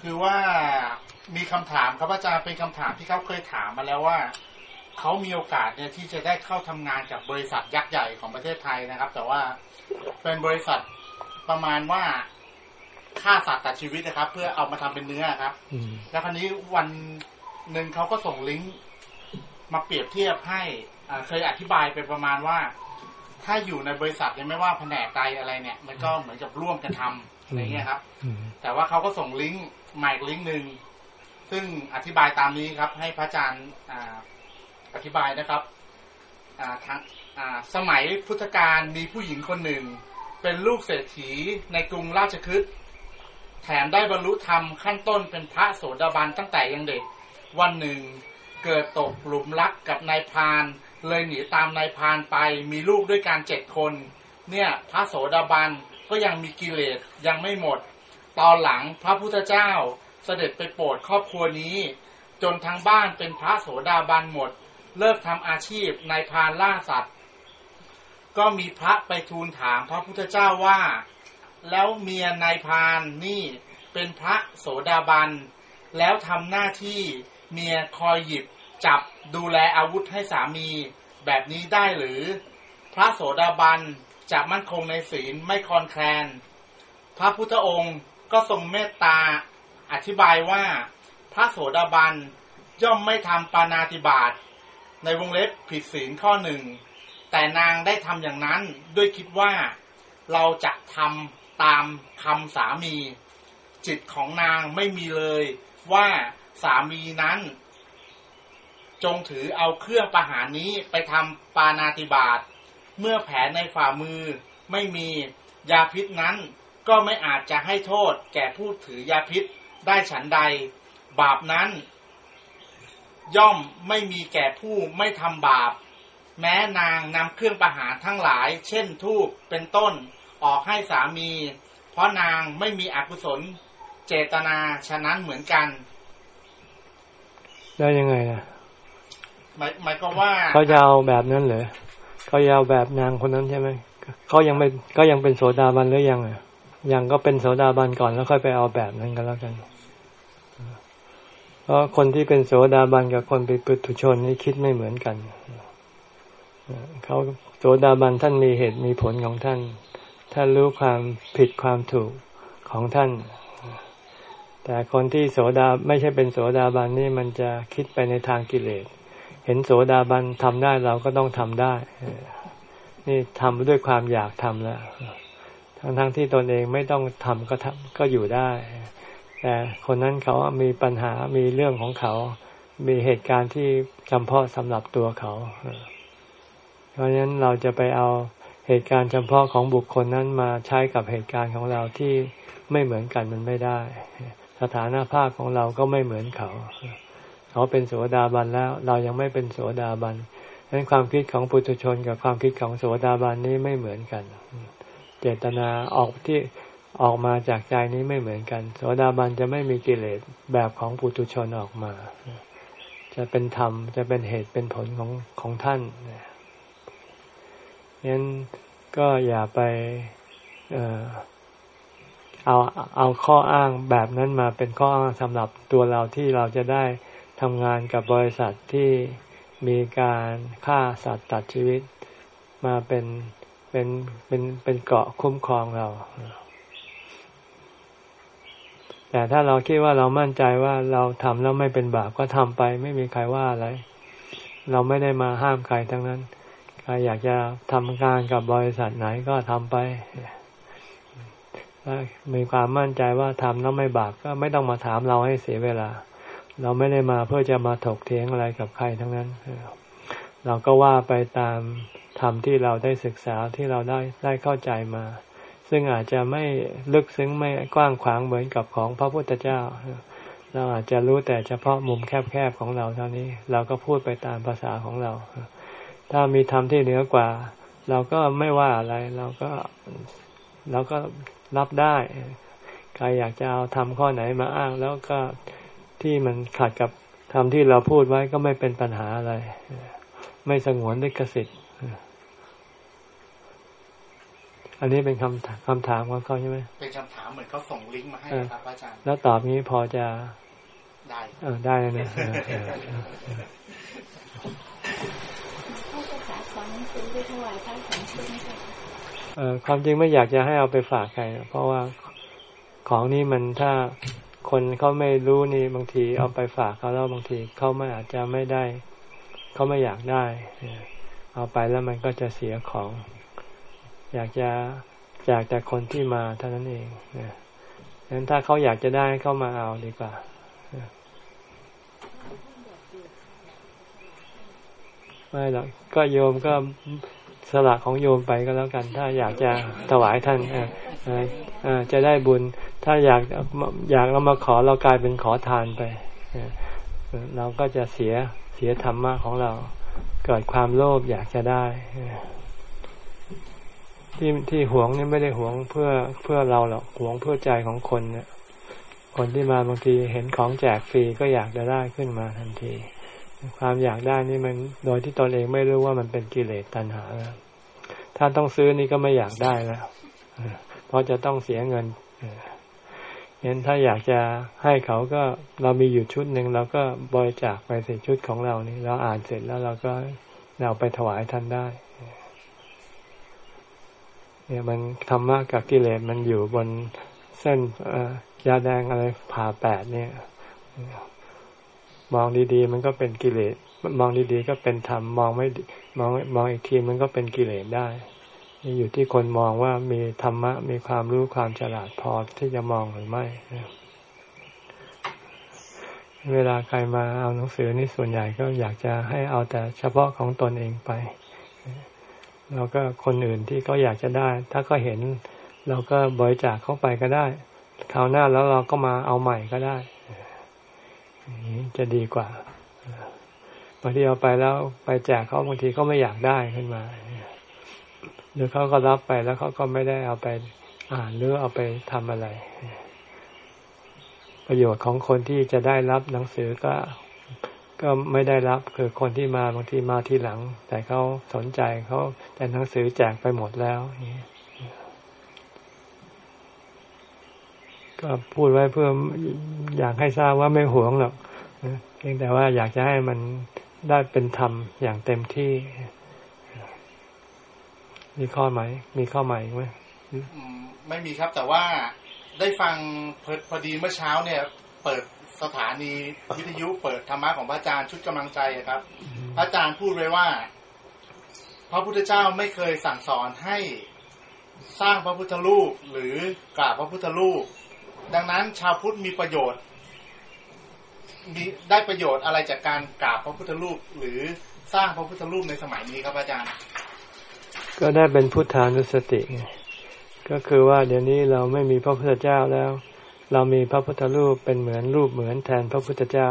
คือว่ามีคำถามครับอาจารย์เป็นคำถามที่เขาเคยถามมาแล้วว่าเขามีโอกาสเนี่ยที่จะได้เข้าทำงานกับบริษัทยักษ์ใหญ่ของประเทศไทยนะครับ แต่ว่าเป็นบริษัท ประมาณว่าฆ่าสัตว์ตัดชีวิตนะครับ เพื่อเอามาทำเป็นเนื้อครับอืมแล้วคราวนี้วันหนึ่งเขาก็ส่งลิงก์มาเปรียบเทียบให้อ่าเคยอธิบายไปประมาณว่า ถ้าอยู่ในบริษัทเนี่ยไม่ว่าแผนกใดอะไรเนี่ย มันก็เหมือนกับร่วมกันทำอะไรเงี้ยครับอืมแต่ว่าเขาก็ส่งลิงก์มาอีกลิงก์หนึ่งซึ่งอธิบายตามนี้ครับ ให้พระอาจารย์อ่าอธิบายนะครับอ่าทั้งอ่าสมัยพุทธกาลมีผู้หญิงคนหนึ่ง เป็นลูกเศรษฐีในกรุงราชคฤห์แถมได้บรรลุธรรมขั้นต้นเป็นพระโสดาบันตั้งแต่ยังเด็ก วันหนึ่งเกิดตกหลุมรักกับนายพาน เลยหนีตามนายพานไปมีลูกด้วยกันเจ็ดคน เนี่ยพระโสดาบันก็ยังมีกิเลสยังไม่หมด ตอนหลังพระพุทธเจ้าเสด็จไปโปรดครอบครัวนี้ จนทั้งบ้านเป็นพระโสดาบันหมด เลิกทำอาชีพนายพานล่าสัตว์ ก็มีพระไปทูลถามพระพุทธเจ้าว่า แล้วเมียนายพานนี่เป็นพระโสดาบัน แล้วทำหน้าที่เมียคอยหยิบจับดูแลอาวุธให้สามีแบบนี้ได้หรือ พระโสดาบันจะมั่นคงในศีลไม่คลอนแคลน พระพุทธองค์ก็ทรงเมตตาอธิบายว่า พระโสดาบันย่อมไม่ทำปานาติบาตในวงเล็บผิดศีลข้อหนึ่ง แต่นางได้ทำอย่างนั้นด้วยคิดว่าเราจะทำตามคำสามี จิตของนางไม่มีเลยว่าสามีนั้น จงถือเอาเครื่องประหารนี้ไปทำปานาติบาตเมื่อแผลในฝ่ามือไม่มียาพิษนั้น ก็ไม่อาจจะให้โทษแก่ผู้ถือยาพิษได้ฉันใด บาปนั้น ย่อมไม่มีแก่ผู้ไม่ทำบาป แม้นางนำเครื่องประหารทั้งหลาย เช่นทูบเป็นต้นออกให้สามี เพราะนางไม่มีอกุศลเจตนาฉะนั้นเหมือนกัน ได้ยังไงล่ะหมายหมายก็ว่าเขาจะเอาแบบนั้นเหรอเขาจะเอาแบบนางคนนั้นใช่ไหมเขายังไม่ก็ยังเป็นโสดาบันหรือยังอะยังก็เป็นโสดาบันก่อนแล้วค่อยไปเอาแบบนั้นกันแล้วกันเพราะคนที่เป็นโสดาบันกับคนเป็นปุถุชนนี่คิดไม่เหมือนกันเเขาโสดาบันท่านมีเหตุมีผลของท่าน ท่านรู้ความผิดความถูกของท่าน แต่คนที่โสดาไม่ใช่เป็นโสดาบันนี่มันจะคิดไปในทางกิเลส เห็นโสดาบันทำได้เราก็ต้องทำได้ นี่ทำด้วยความอยากทำแล้วทั้งทั้งที่ตนเองไม่ต้องทำก็ทำก็อยู่ได้ แต่คนนั้นเขามีปัญหามีเรื่องของเขา มีเหตุการณ์ที่จำเพาะสำหรับตัวเขา เพราะฉะนั้นเราจะไปเอาเหตุการณ์จำเพาะของบุคคลนั้นมาใช้กับเหตุการณ์ของเราที่ไม่เหมือนกันมันไม่ได้ สถานภาพของเราก็ไม่เหมือนเขา เขาเป็นโสดาบันแล้ว เรายังไม่เป็นโสดาบันดังนั้นความคิดของปุถุชนกับความคิดของโสดาบันนี้ไม่เหมือนกัน เจตนาออกที่ออกมาจากใจนี้ไม่เหมือนกัน โสดาบันจะไม่มีกิเลสแบบของปุถุชนออกมา จะเป็นธรรมจะเป็นเหตุเป็นผลของของท่าน นั้นก็อย่าไปเออเอาเอาข้ออ้างแบบนั้นมาเป็นข้ออ้างสำหรับตัวเราที่เราจะได้ทำงานกับบริษัทที่มีการฆ่าสัตว์ตัดชีวิตมาเป็นเป็นเป็นเป็นเกาะคุ้มครองเรา แต่ถ้าเราคิดว่าเรามั่นใจว่าเราทำแล้วไม่เป็นบาปก็ทำไป ไม่มีใครว่าอะไร เราไม่ได้มาห้ามใครทั้งนั้น ใครอยากจะทำงานกับบริษัทไหนก็ทำไปถ้ามีความมั่นใจว่าทำแล้วไม่บาปก็ไม่ต้องมาถามเราให้เสียเวลา เราไม่ได้มาเพื่อจะมาถกเถียงอะไรกับใครทั้งนั้น เราก็ว่าไปตามธรรมที่เราได้ศึกษาที่เราได้ได้เข้าใจมา ซึ่งอาจจะไม่ลึกซึ้งไม่กว้างขวางเหมือนกับของพระพุทธเจ้า เราอาจจะรู้แต่เฉพาะมุมแคบๆของเราเท่านี้ เราก็พูดไปตามภาษาของเรา ถ้ามีธรรมที่เหนือกว่า เราก็ไม่ว่าอะไร เราก็เราก็รับได้ใครอยากจะเอาทำข้อไหนมาอ้าง แล้วก็ที่มันขัดกับธรรมที่เราพูดไว้ก็ไม่เป็นปัญหาอะไร ไม่สงวนลิขสิทธิ์อันนี้เป็นคำคำถามของเขาใช่ไหมเป็นคำถามเหมือนเขาส่งลิงก์มาให้ครับอาจารย์แล้วตอบนี้พอจะได้ เออได้นะเออความจริงไม่อยากจะให้เอาไปฝากใครเพราะว่าของนี้มันถ้าคนเขาไม่รู้นี่บางทีเอาไปฝากเขาแล้วบางทีเขาไม่อาจจะไม่ได้เขาไม่อยากได้ เอาไปแล้วมันก็จะเสียของ อยากจะอยากแต่คนที่มาเท่านั้นเองนะงั้นถ้าเขาอยากจะได้เข้ามาเอาดีกว่าไม่หรอกก็โยมก็ สละของโยมไปก็แล้วกัน ถ้าอยากจะถวายท่านจะได้บุญ ถ้าอยากอยากเรามาขอเรากลายเป็นขอทานไปเราก็จะเสียเสียธรรมะของเรา เกิดความโลภอยากจะได้ที่ที่หวงนี่ไม่ได้หวงเพื่อเพื่อเราหรอกหวงเพื่อใจของคนเนี่ยคนที่มาบางทีเห็นของแจกฟรีก็อยากจะได้ขึ้นมาทันที ความอยากได้นี่มันโดยที่ตนเองไม่รู้ว่ามันเป็นกิเลสตัณหาแล้วถ้าต้องซื้อนี่ก็ไม่อยากได้แล้วเพราะจะต้องเสียเงินเห็นถ้าอยากจะให้เขาก็เรามีอยู่ชุดหนึ่งเราก็บริจาคไปใส่ชุดของเรานี่เราอ่านเสร็จแล้วเราก็เอาไปถวายท่านได้เนี่ยมันธรรมะกับกิเลสมันอยู่บนเส้นยาแดงอะไรผ่าแปดเนี่ย มองดีๆ มันก็เป็นกิเลส มองดีๆก็เป็นธรรม มองไม่มองมองอีกทีมันก็เป็นกิเลสได้นี่อยู่ที่คนมองว่ามีธรรมะ มีความรู้ความฉลาดพอที่จะมองหรือไม่ เวลาใครมาเอาหนังสือนี่ส่วนใหญ่ก็อยากจะให้เอาแต่เฉพาะของตนเองไป แล้วก็คนอื่นที่เขาอยากจะได้ ถ้าก็เห็นเราก็บริจาคเข้าไปก็ได้คราวหน้าแล้วเราก็มาเอาใหม่ก็ได้ จะดีกว่าบางทีเอาไปแล้วไปแจกเขาบางทีเขาไม่อยากได้ขึ้นมาหรือเขาก็รับไปแล้วเขาก็ไม่ได้เอาไปอ่านหรือเอาไปทำอะไร ประโยชน์ของคนที่จะได้รับหนังสือก็ก็ไม่ได้รับคือคนที่มาบางทีมาทีหลัง แต่เขาสนใจเขาแต่หนังสือแจกไปหมดแล้ว ก็พูดไว้เพื่ออยากให้ทราบว่าไม่หวงหรอกเพียงแต่ว่าอยากจะให้มันได้เป็นธรรมอย่างเต็มที่ มีข้อไหม มีข้อใหม่ไหมไม่มีครับแต่ว่าได้ฟังพอดีเมื่อเช้าเนี่ย เปิดสถานีวิทยุเปิดธรรมะของพระอาจารย์ชุดกำลังใจครับ พระอาจารย์พูดไว้ว่า พระพุทธเจ้าไม่เคยสั่งสอนให้สร้างพระพุทธรูปหรือกราบพระพุทธรูป ดังนั้นชาวพุทธมีประโยชน์มีได้ประโยชน์อะไรจากการกราบพระพุทธรูปหรือสร้างพระพุทธรูปในสมัยนี้ครับอาจารย์ ก็ได้เป็นพุทธานุสติไงก็คือว่าเดี๋ยวนี้เราไม่มีพระพุทธเจ้าแล้ว เรามีพระพุทธรูปเป็นเหมือนรูปเหมือนแทนพระพุทธเจ้า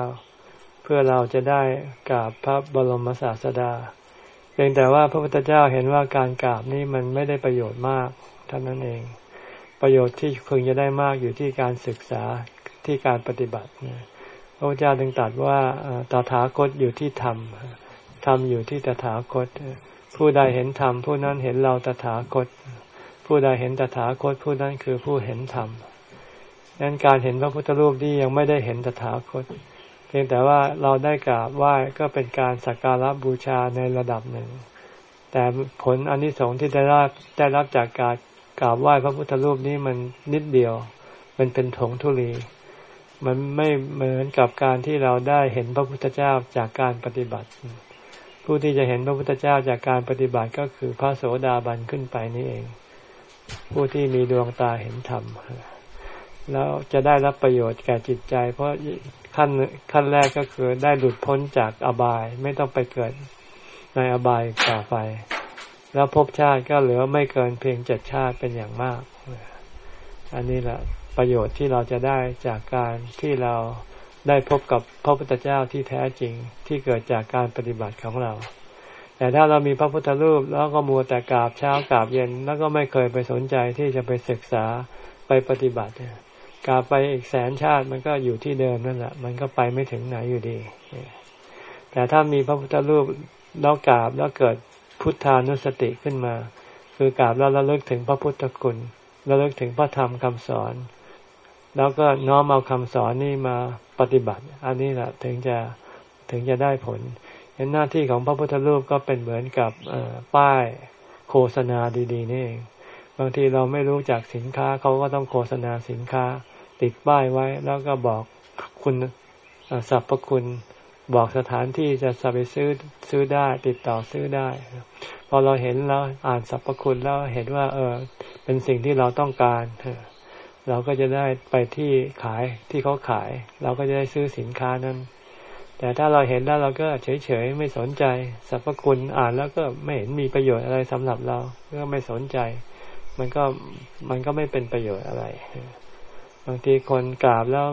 เพื่อเราจะได้กราบพระบรมศาสดาเพียงแต่ว่าพระพุทธเจ้าเห็นว่าการกราบนี่มันไม่ได้ประโยชน์มากเท่านั้นเอง ประโยชน์ที่พึงจะได้มากอยู่ที่การศึกษาที่การปฏิบัติพระพุทธเจ้าถึงตรัสว่าตถาคตอยู่ที่ธรรมธรรมอยู่ที่ตถาคต ผู้ใดเห็นธรรมผู้นั้นเห็นเราตถาคต ผู้ใดเห็นตถาคตผู้นั้นคือผู้เห็นธรรมนั้นการเห็นพระพุทธรูปที่ยังไม่ได้เห็นตถาคต เพียงแต่ว่าเราได้กราบไหว้ก็เป็นการสักการะบูชาในระดับหนึ่ง แต่ผลอนนิสงส์ที่ได้รับได้รับจากการ กราบไหว้พระพุทธรูปนี้มันนิดเดียว มันเป็นถงทุลี มันไม่เหมือนกับการที่เราได้เห็นพระพุทธเจ้าจากการปฏิบัติ ผู้ที่จะเห็นพระพุทธเจ้าจากการปฏิบัติก็คือพระโสดาบันขึ้นไปนี่เอง ผู้ที่มีดวงตาเห็นธรรมแล้วจะได้รับประโยชน์แก่จิตใจ เพราะขั้นขั้นแรกก็คือได้หลุดพ้นจากอบาย ไม่ต้องไปเกิดในอบายต่อไป แล้วภพชาติก็เหลือไม่เกินเพียงเจ็ดชาติเป็นอย่างมาก อันนี้แหละประโยชน์ที่เราจะได้จากการที่เราได้พบกับพระพุทธเจ้าที่แท้จริงที่เกิดจากการปฏิบัติของเรา แต่ถ้าเรามีพระพุทธรูปแล้วก็มัวแต่กราบเช้ากราบเย็น แล้วก็ไม่เคยไปสนใจที่จะไปศึกษาไปปฏิบัติกราบไปอีกแสนชาติมันก็อยู่ที่เดิมนั่นแหละ มันก็ไปไม่ถึงไหนอยู่ดี แต่ถ้ามีพระพุทธรูปแล้วกราบแล้วเกิด พุทธานุสติขึ้นมา คือกราบแล้วระลึกถึงพระพุทธคุณระลึกถึงพระธรรมคำสอน แล้วก็น้อมเอาคำสอนนี่มาปฏิบัติ อันนี้แหละถึงจะถึงจะได้ผลเห็นหน้าที่ของพระพุทธรูปก็เป็นเหมือนกับป้ายโฆษณาดีๆนี่เองบางทีเราไม่รู้จักสินค้าเขาก็ต้องโฆษณาสินค้า ติดป้ายไว้แล้วก็บอกคุณสรรพคุณ บอกสถานที่จะสไปซื้อซื้อได้ ติดต่อซื้อได้ พอเราเห็นแล้วอ่านสรรพคุณแล้วเห็นว่า เออ เป็นสิ่งที่เราต้องการเราก็จะได้ไปที่ขายที่เขาขาย เราก็จะได้ซื้อสินค้านั้น แต่ถ้าเราเห็นแล้วเราก็เฉยๆไม่สนใจสรรพคุณอ่านแล้วก็ไม่เห็นมีประโยชน์อะไรสำหรับเราก็ไม่สนใจ มันก็มันก็ไม่เป็นประโยชน์อะไร บางทีคนกราบแล้ว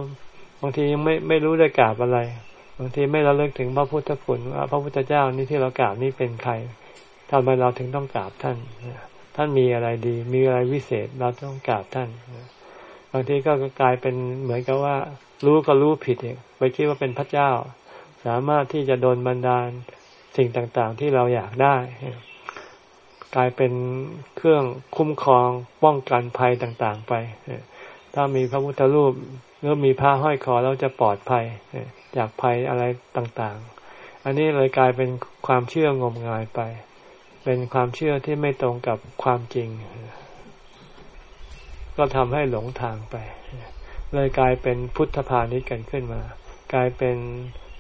บางทียังไม่ไม่รู้ได้กราบอะไร บางทีไม่เราเลิกถึงพระพุทธคุณว่าพระพุทธเจ้านี่ที่เรากราบนี่เป็นใครทำไมเราถึงต้องกราบท่านท่านมีอะไรดี มีอะไรวิเศษเราต้องกราบท่านบางทีก็กลายเป็นเหมือนกับว่า รู้ก็รู้ผิดเองไปคิดว่าเป็นพระเจ้า สามารถที่จะโดนบันดาลสิ่งต่างๆ ที่เราอยากได้ กลายเป็นเครื่องคุ้มครองป้องกันภัยต่างๆไปถ้ามีพระพุทธรูปหรือมีผ้าห้อยคอเราจะปลอดภัย จากภัยอะไรต่างๆ อันนี้เลยกลายเป็นความเชื่องมงายไป เป็นความเชื่อที่ไม่ตรงกับความจริง ก็ทำให้หลงทางไป เลยกลายเป็นพุทธพาณิชย์กันขึ้นมา กลายเป็น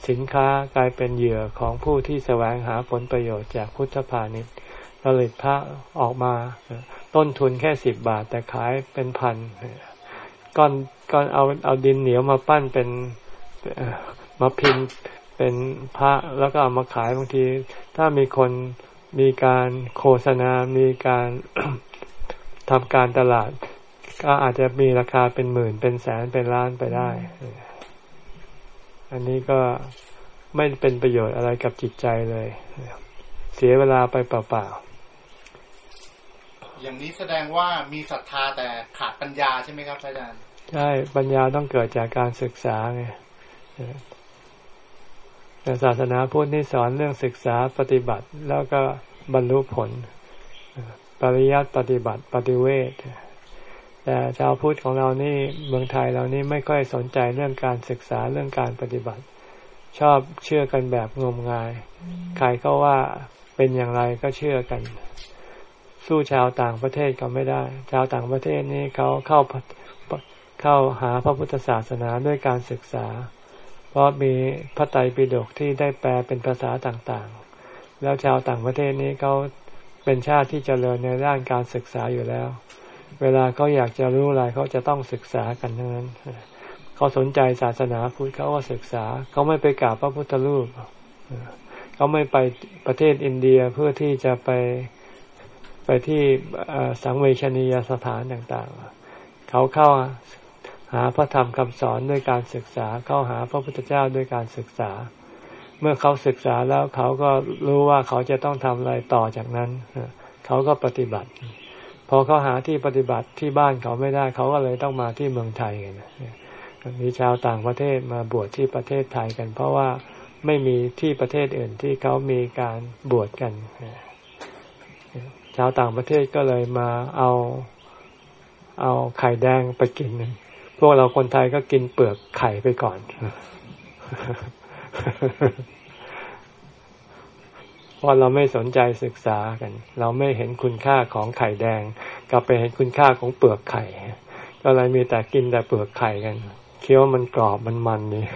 สินค้ากลายเป็นเหยื่อของผู้ที่แสวงหาผลประโยชน์จากพุทธพาณิชย์ผลิตพระออกมา ต้นทุนแค่สิบบาทแต่ขายเป็นพันก้อนก้อนเอาเอาดินเหนียวมาปั้นเป็น มาพิมพ์เป็นพระแล้วก็เอามาขายบางที ถ้ามีคนมีการโฆษณา มีการทำการตลาด ก็อาจจะมีราคาเป็นหมื่นเป็นแสนเป็นล้านไปได้ อันนี้ก็ไม่เป็นประโยชน์อะไรกับจิตใจเลย เสียเวลาไปเปล่าๆ อย่างนี้แสดงว่ามีศรัทธาแต่ขาดปัญญาใช่ไหมครับอาจารย์ ใช่ ปัญญาต้องเกิดจากการศึกษาไง แต่ศาสนาพุทธนี่สอนเรื่องศึกษาปฏิบัติแล้วก็บรรลุผล ปริยัติปฏิบัติปฏิเวทแต่ชาวพุทธของเรานี่เมืองไทยเรานี่ไม่ค่อยสนใจเรื่องการศึกษาเรื่องการปฏิบัติ ชอบเชื่อกันแบบงมงาย ใครก็ว่าเป็นอย่างไรก็เชื่อกัน สู้ชาวต่างประเทศก็ไม่ได้ ชาวต่างประเทศนี่เขาเข้าเข้าหาพระพุทธศาสนาด้วยการศึกษา ราะมีพระไตรปิฎกที่ได้แปลเป็นภาษาต่างๆ แล้วชาวต่างประเทศนี้เขาเป็นชาติที่เจริญในด้านการศึกษาอยู่แล้ว เวลาเขาอยากจะรู้อะไรเขาจะต้องศึกษากันทั้งนั้น เขาสนใจศาสนาพุทธเขาก็ศึกษา เขาไม่ไปกราบพระพุทธรูป เขาไม่ไปประเทศอินเดียเพื่อที่จะไปไปที่สังเวชนียสถานต่างๆ เขาเข้า หาพระธรรมคำสอนด้วยการศึกษา เข้าหาพระพุทธเจ้าด้วยการศึกษา เมื่อเขาศึกษาแล้วเขาก็รู้ว่าเขาจะต้องทำอะไรต่อจากนั้น เขาก็ปฏิบัติ พอเขาหาที่ปฏิบัติที่บ้านเขาไม่ได้ เขาก็เลยต้องมาที่เมืองไทยกันมีชาวต่างประเทศมาบวชที่ประเทศไทยกัน เพราะว่าไม่มีที่ประเทศอื่นที่เขามีการบวชกัน ชาวต่างประเทศก็เลยมาเอาเอาไข่แดงไปกิน พวกเราคนไทยก็กินเปลือกไข่ไปก่อน เพราะเราไม่สนใจศึกษากัน เราไม่เห็นคุณค่าของไข่แดง กลับไปเห็นคุณค่าของเปลือกไข่ ก็เลยมีแต่กินแต่เปลือกไข่กันเคี้ยวมันกรอบมันมันนี่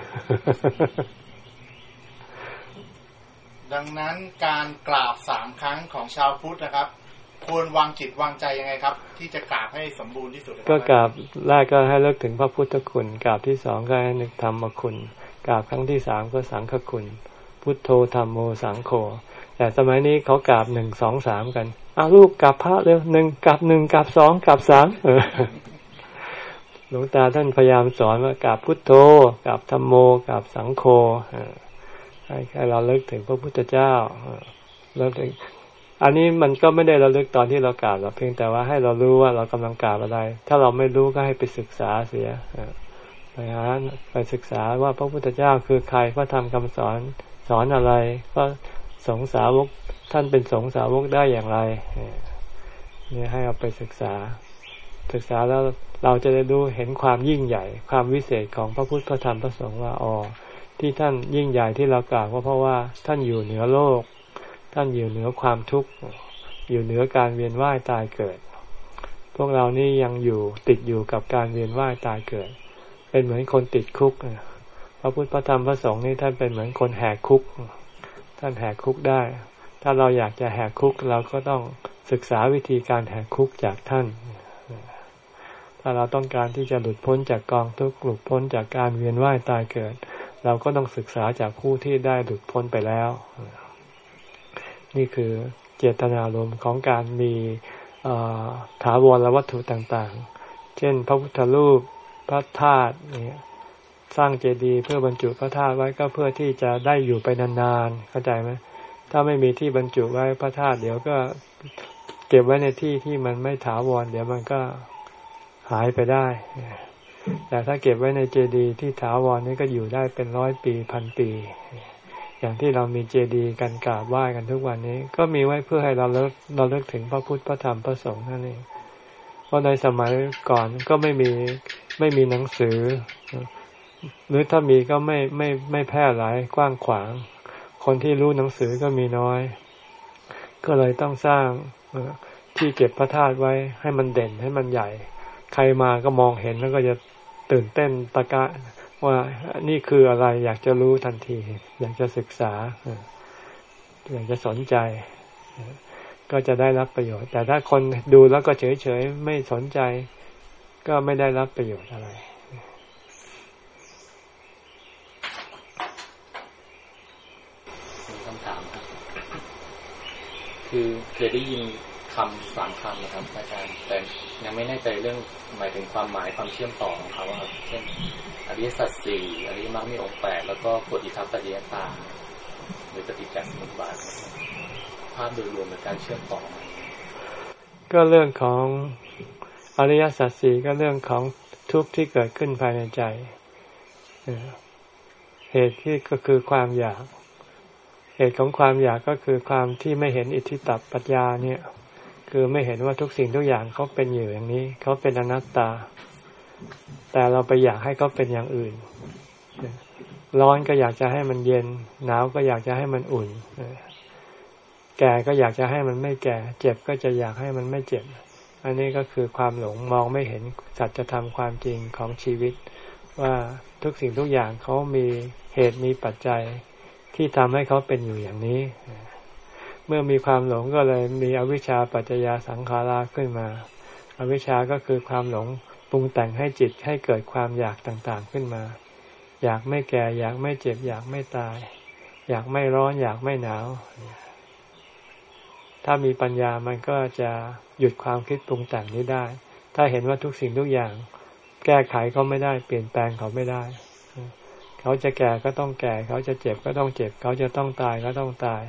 ดังนั้นการกราบสามครั้งของชาวพุทธนะครับ ควรวางจิตวางใจยังไงครับ ที่จะกราบให้สมบูรณ์ที่สุด ก็กราบแรกก็ให้เลิกถึงพระพุทธคุณกราบที่สองก็ให้นึกธรรมคุณกราบครั้งที่สามก็สังฆคุณ พุทโธธรรมโมสังโฆแต่สมัยนี้เขากราบหนึ่งสองสามกันอาลูกกราบพระเร็วหนึ่งกราบหนึ่งกราบสองกราบสามหลวงตาท่านพยายามสอนว่ากราบพุทโธกราบธรรมโมกราบสังโฆให้เราเลิกถึงพระพุทธเจ้าเลิกถึง อันนี้มันก็ไม่ได้ระลึกตอนที่เรากราบเราเพียงแต่ว่าให้เรารู้ว่าเรากำลังกราบอะไร ถ้าเราไม่รู้ก็ให้ไปศึกษาเสียไปหาไปศึกษาว่าพระพุทธเจ้าคือใครพระธรรมคำสอนสอนอะไรก็สงสาวกท่านเป็นสงสาวกได้อย่างไรเนี่ยให้เอาไปศึกษา ศึกษาแล้วเราจะได้ดูเห็นความยิ่งใหญ่ ความวิเศษของพระพุทธพระธรรมพระสงฆ์ว่าอ๋อที่ท่านยิ่งใหญ่ที่เรากล่าวว่าเพราะว่าท่านอยู่เหนือโลก ท่านอยู่เหนือความทุกข์ อยู่เหนือการเวียนว่ายตายเกิด พวกเรานี่ยังอยู่ติดอยู่กับการเวียนว่ายตายเกิด เป็นเหมือนคนติดคุกพระพุทธพระธรรมพระสงฆ์นี่ท่านเป็นเหมือนคนแหกคุก ท่านแหกคุกได้ ถ้าเราอยากจะแหกคุกเราก็ต้องศึกษาวิธีการแหกคุกจากท่าน ถ้าเราต้องการที่จะหลุดพ้นจากกองทุกข์หลุดพ้นจากการเวียนว่ายตายเกิด เราก็ต้องศึกษาจากผู้ที่ได้หลุดพ้นไปแล้ว นี่คือเจตนารมณ์ของการมีถาวรวัตถุต่างๆ เช่น พระพุทธรูปพระธาตุเนี่ยสร้างเจดีย์เพื่อบรรจุพระธาตุไว้ก็เพื่อที่จะได้อยู่ไปนานๆเข้าใจไหมถ้าไม่มีที่บรรจุไว้พระธาตุเดี๋ยวก็เก็บไว้ในที่ที่มันไม่ถาวร เดี๋ยวมันก็หายไปได้แต่ถ้าเก็บไว้ในเจดีย์ที่ถาวรนี่ก็อยู่ได้เป็นร้อยปีพันปี อย่างที่เรามีเจดีย์กันกราบไหว้กันทุกวันนี้ ก็มีไว้เพื่อให้เราเลิกเราเลิกถึงพระพุทธพระธรรมพระสงฆ์นั่นเองเพราะในสมัยก่อนก็ไม่มีไม่มีหนังสือ หรือถ้ามีก็ไม่ไม่ไม่แพร่หลายกว้างขวาง คนที่รู้หนังสือก็มีน้อย ก็เลยต้องสร้างที่เก็บพระธาตุไว้ให้มันเด่นให้มันใหญ่ ใครมาก็มองเห็นแล้วก็จะตื่นเต้นตะกะ ว่านี่คืออะไรอยากจะรู้ทันที อยากจะศึกษา อยากจะสนใจ ก็จะได้รับประโยชน์ แต่ถ้าคนดูแล้วก็เฉยๆ ไม่สนใจ ก็ไม่ได้รับประโยชน์อะไรคือเคยได้ยิน คำสามคำนะครับอาจารย์แต่ยังไม่แน่ใจเรื่องหมายถึงความหมายความเชื่อมต่อของเขาครับเช่นอริยสัจสี่อริยมรรคมีองค์แปดแล้วก็กฎอิทัปปัจจยตาหรือปฏิจจสมุปบาทภาพโดยรวมในการเชื่อมต่อ ก็เรื่องของอริยสัจสี่ก็เรื่องของทุกข์ที่เกิดขึ้นภายในใจเหตุที่ก็คือความอยาก เหตุของความอยากก็คือความที่ไม่เห็นอิทธิตับปัญญาเนี่ย คือไม่เห็นว่าทุกสิ่งทุกอย่างเขาเป็นอยู่อย่างนี้ เขาเป็นอนัตตา แต่เราไปอยากให้เขาเป็นอย่างอื่น ร้อนก็อยากจะให้มันเย็น หนาวก็อยากจะให้มันอุ่น แก่ก็อยากจะให้มันไม่แก่ เจ็บก็จะอยากให้มันไม่เจ็บ อันนี้ก็คือความหลงมองไม่เห็นสัจธรรมความจริงของชีวิต ว่าทุกสิ่งทุกอย่างเขามีเหตุมีปัจจัยที่ทำให้เขาเป็นอยู่อย่างนี้ เมื่อมีความหลงก็เลยมีอวิชชาปัจจยาสังขาราขึ้นมา อวิชชาก็คือความหลงปรุงแต่งให้จิตให้เกิดความอยากต่างๆขึ้นมา อยากไม่แก่ อยากไม่เจ็บ อยากไม่ตาย อยากไม่ร้อน อยากไม่หนาว ถ้ามีปัญญามันก็จะหยุดความคิดปรุงแต่งนี้ได้ ถ้าเห็นว่าทุกสิ่งทุกอย่าง แก้ไขเขาไม่ได้เปลี่ยนแปลงเขาไม่ได้ เขาจะแก่ก็ต้องแก่ เขาจะเจ็บก็ต้องเจ็บ เขาจะต้องตายก็ต้องตาย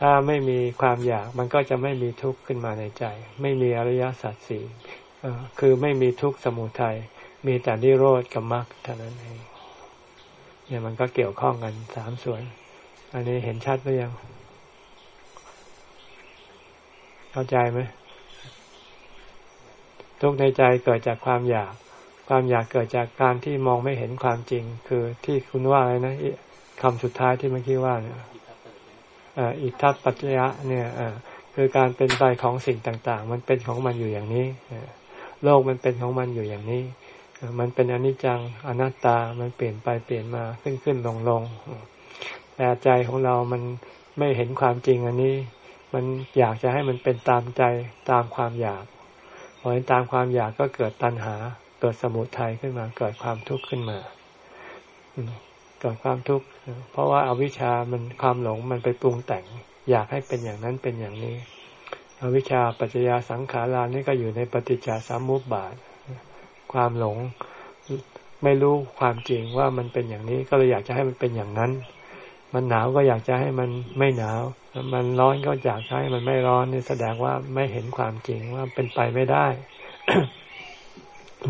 ถ้าไม่มีความอยากมันก็จะไม่มีทุกข์ขึ้นมาในใจ ไม่มีอริยสัจสี่คือไม่มีทุกข์สมุทัยมีแต่นิโรธกับมรรคเท่านั้นเองเนี่ยมันก็เกี่ยวข้องกันสามส่วน อันนี้เห็นชัดหรือยัง เข้าใจไหมทุกในใจเกิดจากความอยาก ความอยากเกิดจากการที่มองไม่เห็นความจริง คือที่คุณว่าอะไรนะคำสุดท้ายที่เมื่อกี้ว่าเนี่ย อิทธัปัจจยะเนี่ยคือการเป็นไปของสิ่งต่าง ๆ มันเป็นของมันอยู่อย่างนี้โลกมันเป็นของมันอยู่อย่างนี้ มันเป็นอนิจจังอนัตตา มันเปลี่ยนไปเปลี่ยนมาขึ้นขึ้นลงลงแต่ใจของเรามันไม่เห็นความจริงอันนี้ มันอยากจะให้มันเป็นตามใจตามความอยากพอเห็นตามความอยากก็เกิดตัณหา เกิดสมุทัยขึ้นมา เกิดความทุกข์ขึ้นมา เกิดความทุกข์ เพราะว่าอาวิชชามันความหลงมันไปปรุงแต่ง อยากให้เป็นอย่างนั้นเป็นอย่างนี้ อวิชชาปัจจยาสังขารานี่ก็อยู่ในปฏิจจสามุปบาท ความหลงไม่รู้ความจริงว่ามันเป็นอย่างนี้ก็เลยอยากจะให้มันเป็นอย่างนั้น มันหนาวก็อยากจะให้มันไม่หนาว มันร้อนก็อยากให้มันไม่ร้อนนี่แสดงว่าไม่เห็นความจริงว่าเป็นไปไม่ได้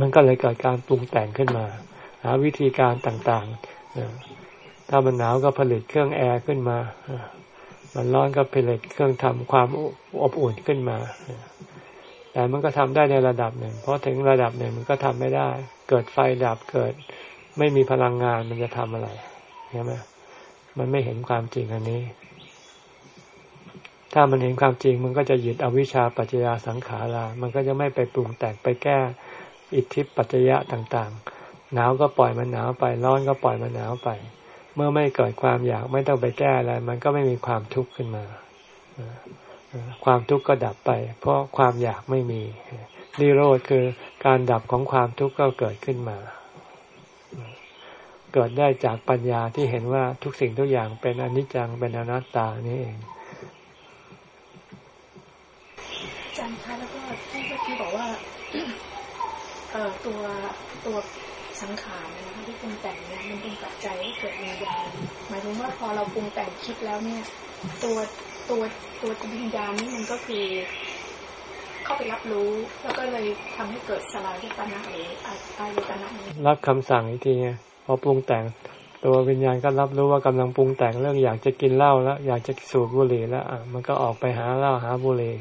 มันก็เลยเกิดการปรุงแต่งขึ้นมา หาวิธีการต่างๆ ถ้ามันหนาวก็ผลิตเครื่องแอร์ขึ้นมา มันร้อนก็ผลิตเครื่องทำความอบอุ่นขึ้นมา แต่มันก็ทำได้ในระดับหนึ่ง เพราะถึงระดับหนึ่งมันก็ทำไม่ได้ เกิดไฟดับเกิด ไม่มีพลังงานมันจะทำอะไรใช่ไหมมันไม่เห็นความจริงอันนี้ ถ้ามันเห็นความจริงมันก็จะหยุดอวิชชาปัจจยาสังขารามันก็จะไม่ไปปรุงแต่งไปแก้อิทธิปัจจยะต่างๆ หนาวก็ปล่อยมันหนาวไป ร้อนก็ปล่อยมันหนาวไป เมื่อไม่เกิดความอยากไม่ต้องไปแก้อะไร มันก็ไม่มีความทุกข์ขึ้นมา ความทุกข์ก็ดับไป เพราะความอยากไม่มีนิโรธคือการดับของความทุกข์ก็เกิดขึ้นมา เกิดได้จากปัญญาที่เห็นว่าทุกสิ่งทุกอย่างเป็นอนิจจังเป็นอนัตตานี่เองจารย์คะแล้วก็ที่เมื่อกี้บอกว่าเอ่อตัวตัวสังขาร ณหมายถึงว่าพอเราปรุงแต่งคิดแล้วเนี่ย ตัวตัวตัววิญญาณนี่มันก็คือเข้าไปรับรู้ แล้วก็เลยทำให้เกิดสลายตนะหรืออายตนะรับคำสั่งอีกทีไงพอปรุงแต่งตัววิญญาณก็รับรู้ว่ากำลังปรุงแต่งเรื่องอยากจะกินเหล้าแล้ว อยากจะสูบบุหรี่แล้วอะมันก็ออกไปหาเหล้าหาบุหรี่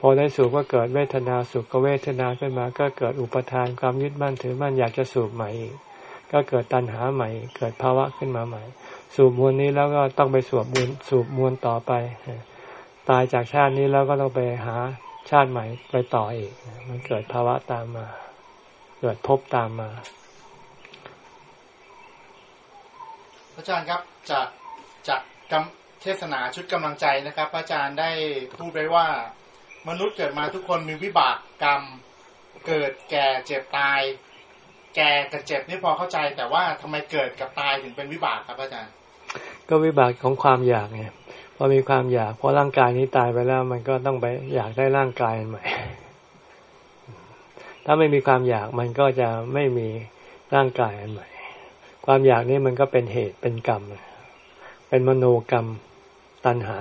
พอได้สูบก็เกิดเวทนาสุขก็เวทนาขึ้นมา ก็เกิดอุปทานความยึดมั่นถือมั่นอยากจะสูบใหม่อีกก็เกิดตัณหาใหม่ เกิดภาวะขึ้นมาใหม่ สูบมวลนี้แล้วก็ต้องไปสูบมวลสูบมวลต่อไป ตายจากชาตินี้แล้วก็ต้องไปหาชาติใหม่ไปต่ออีก มันเกิดภาวะตามมา เกิดภพตามมา อาจารย์ครับจากจากเทศนาชุดกำลังใจนะครับ อาจารย์ได้พูดไว้ว่า มนุษย์เกิดมาทุกคนมีวิบากกรรม เกิดแก่เจ็บตาย แก่กับเจ็บนี่พอเข้าใจ แต่ว่าทำไมเกิดกับตายถึงเป็นวิบากครับอาจารย์ ก็วิบากของความอยากไงพอมีความอยากพราะร่างกายนี้ตายไปแล้ว มันก็ต้องไปอยากได้ร่างกายใหม่ ถ้าไม่มีความอยากมันก็จะไม่มีร่างกายอันใหม่ ความอยากนี้มันก็เป็นเหตุเป็นกรรม เป็นมโนกรรมตัณหา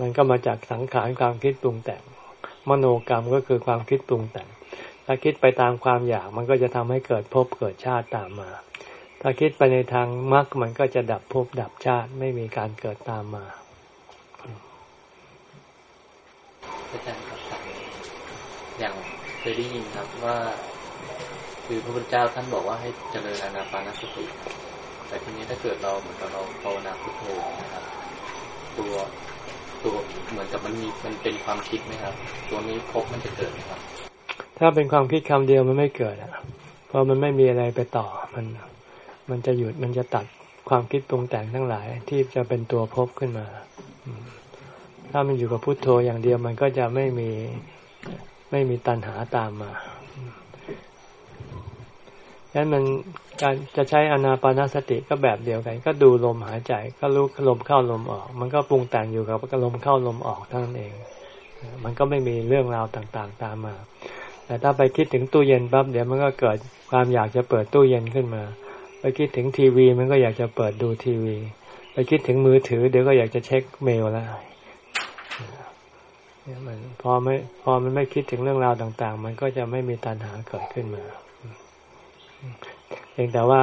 มันก็มาจากสังขารความคิดปรุงแต่ง มโนกรรมก็คือความคิดปรุงแต่ง ถ้าคิดไปตามความอยากมันก็จะทำให้เกิดภพเกิดชาติตามมา ถ้าคิดไปในทางมรรคมันก็จะดับภพดับชาติไม่มีการเกิดตามมาอาจารย์ครับอย่างเคยได้ยินครับว่า คือพระพุทธเจ้าท่านบอกว่าให้เจริญอนาปานสติ แต่ทีนี้ถ้าเกิดเราเหมือนกับเราภาวนาพุทโธนะครับ ตัวตัวเหมือนกับมันมีมันเป็นความคิดไหมครับ ตัวนี้พบมันจะเกิดไหมครับ ถ้าเป็นความคิดคำเดียวมันไม่เกิดอะเพราะมันไม่มีอะไรไปต่อมัน มันจะหยุดมันจะตัดความคิดปรุงแต่งทั้งหลายที่จะเป็นตัวพบขึ้นมา ถ้ามันอยู่กับพุทโธอย่างเดียวมันก็จะไม่มีไม่มีตัณหาตามมาดังนั้นมันการจะใช้อนาปานาสติก็แบบเดียวกัน ก็ดูลมหายใจ ก็รู้ลมเข้าลมออก มันก็ปรุงแต่งอยู่กับลมเข้าลมออกเท่านั้นเอง มันก็ไม่มีเรื่องราวต่างๆ ตามมา แต่ถ้าไปคิดถึงตู้เย็นปั๊บเดี๋ยวมันก็เกิดความอยากจะเปิดตู้เย็นขึ้นมา ไปคิดถึงทีวีมันก็อยากจะเปิดดูทีวี ไปคิดถึงมือถือ เดี๋ยวก็อยากจะเช็คเมลแล้วมันพอไม่พอมันไม่คิดถึงเรื่องราวต่าง ๆ มันก็จะไม่มีตัณหาเกิดขึ้นมาเองแต่ว่า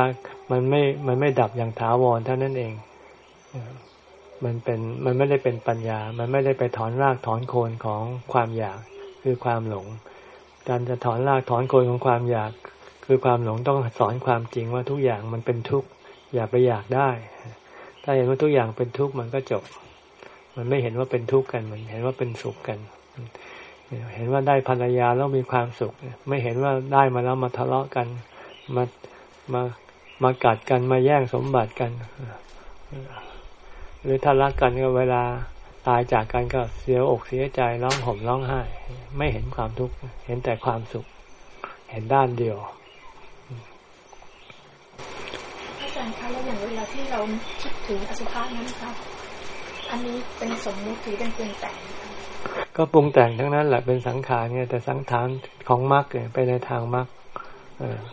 มันไม่มันไม่ดับอย่างถาวรเท่านั้นเองมันเป็นมันไม่ได้เป็นปัญญา มันไม่ได้ไปถอนรากถอนโคนของความอยากคือความหลง การจะถอนรากถอนโคนของความอยาก คือความหลงต้องสอนความจริงว่าทุกอย่างมันเป็นทุกข์อย่าไปอยากได้ ถ้าเห็นว่าทุกอย่างเป็นทุกข์มันก็จบ มันไม่เห็นว่าเป็นทุกข์กัน มันเห็นว่าเป็นสุขกัน เห็นว่าได้ภรรยาแล้วมีความสุข ไม่เห็นว่าได้มาแล้วมาทะเลาะกัน มา มา มากัดกันมาแย่งสมบัติกัน หรือถ้ารักกันก็เวลาตายจากกันก็เสียอกเสียใจร้องห่มร้องไห้ ไม่เห็นความทุกข์ เห็นแต่ความสุข เห็นด้านเดียวอารย์คะแล้วอย่างเวลาที่เราคิดถึงอสุภะนั้นคะอันนี้เป็นสมมุติหรือเป็นปรุงแต่งก็ปรุงแต่งทั้งนั้นแหละเป็นสังขารเนี่ยแต่สังขารของมรรคไปในทางมรรค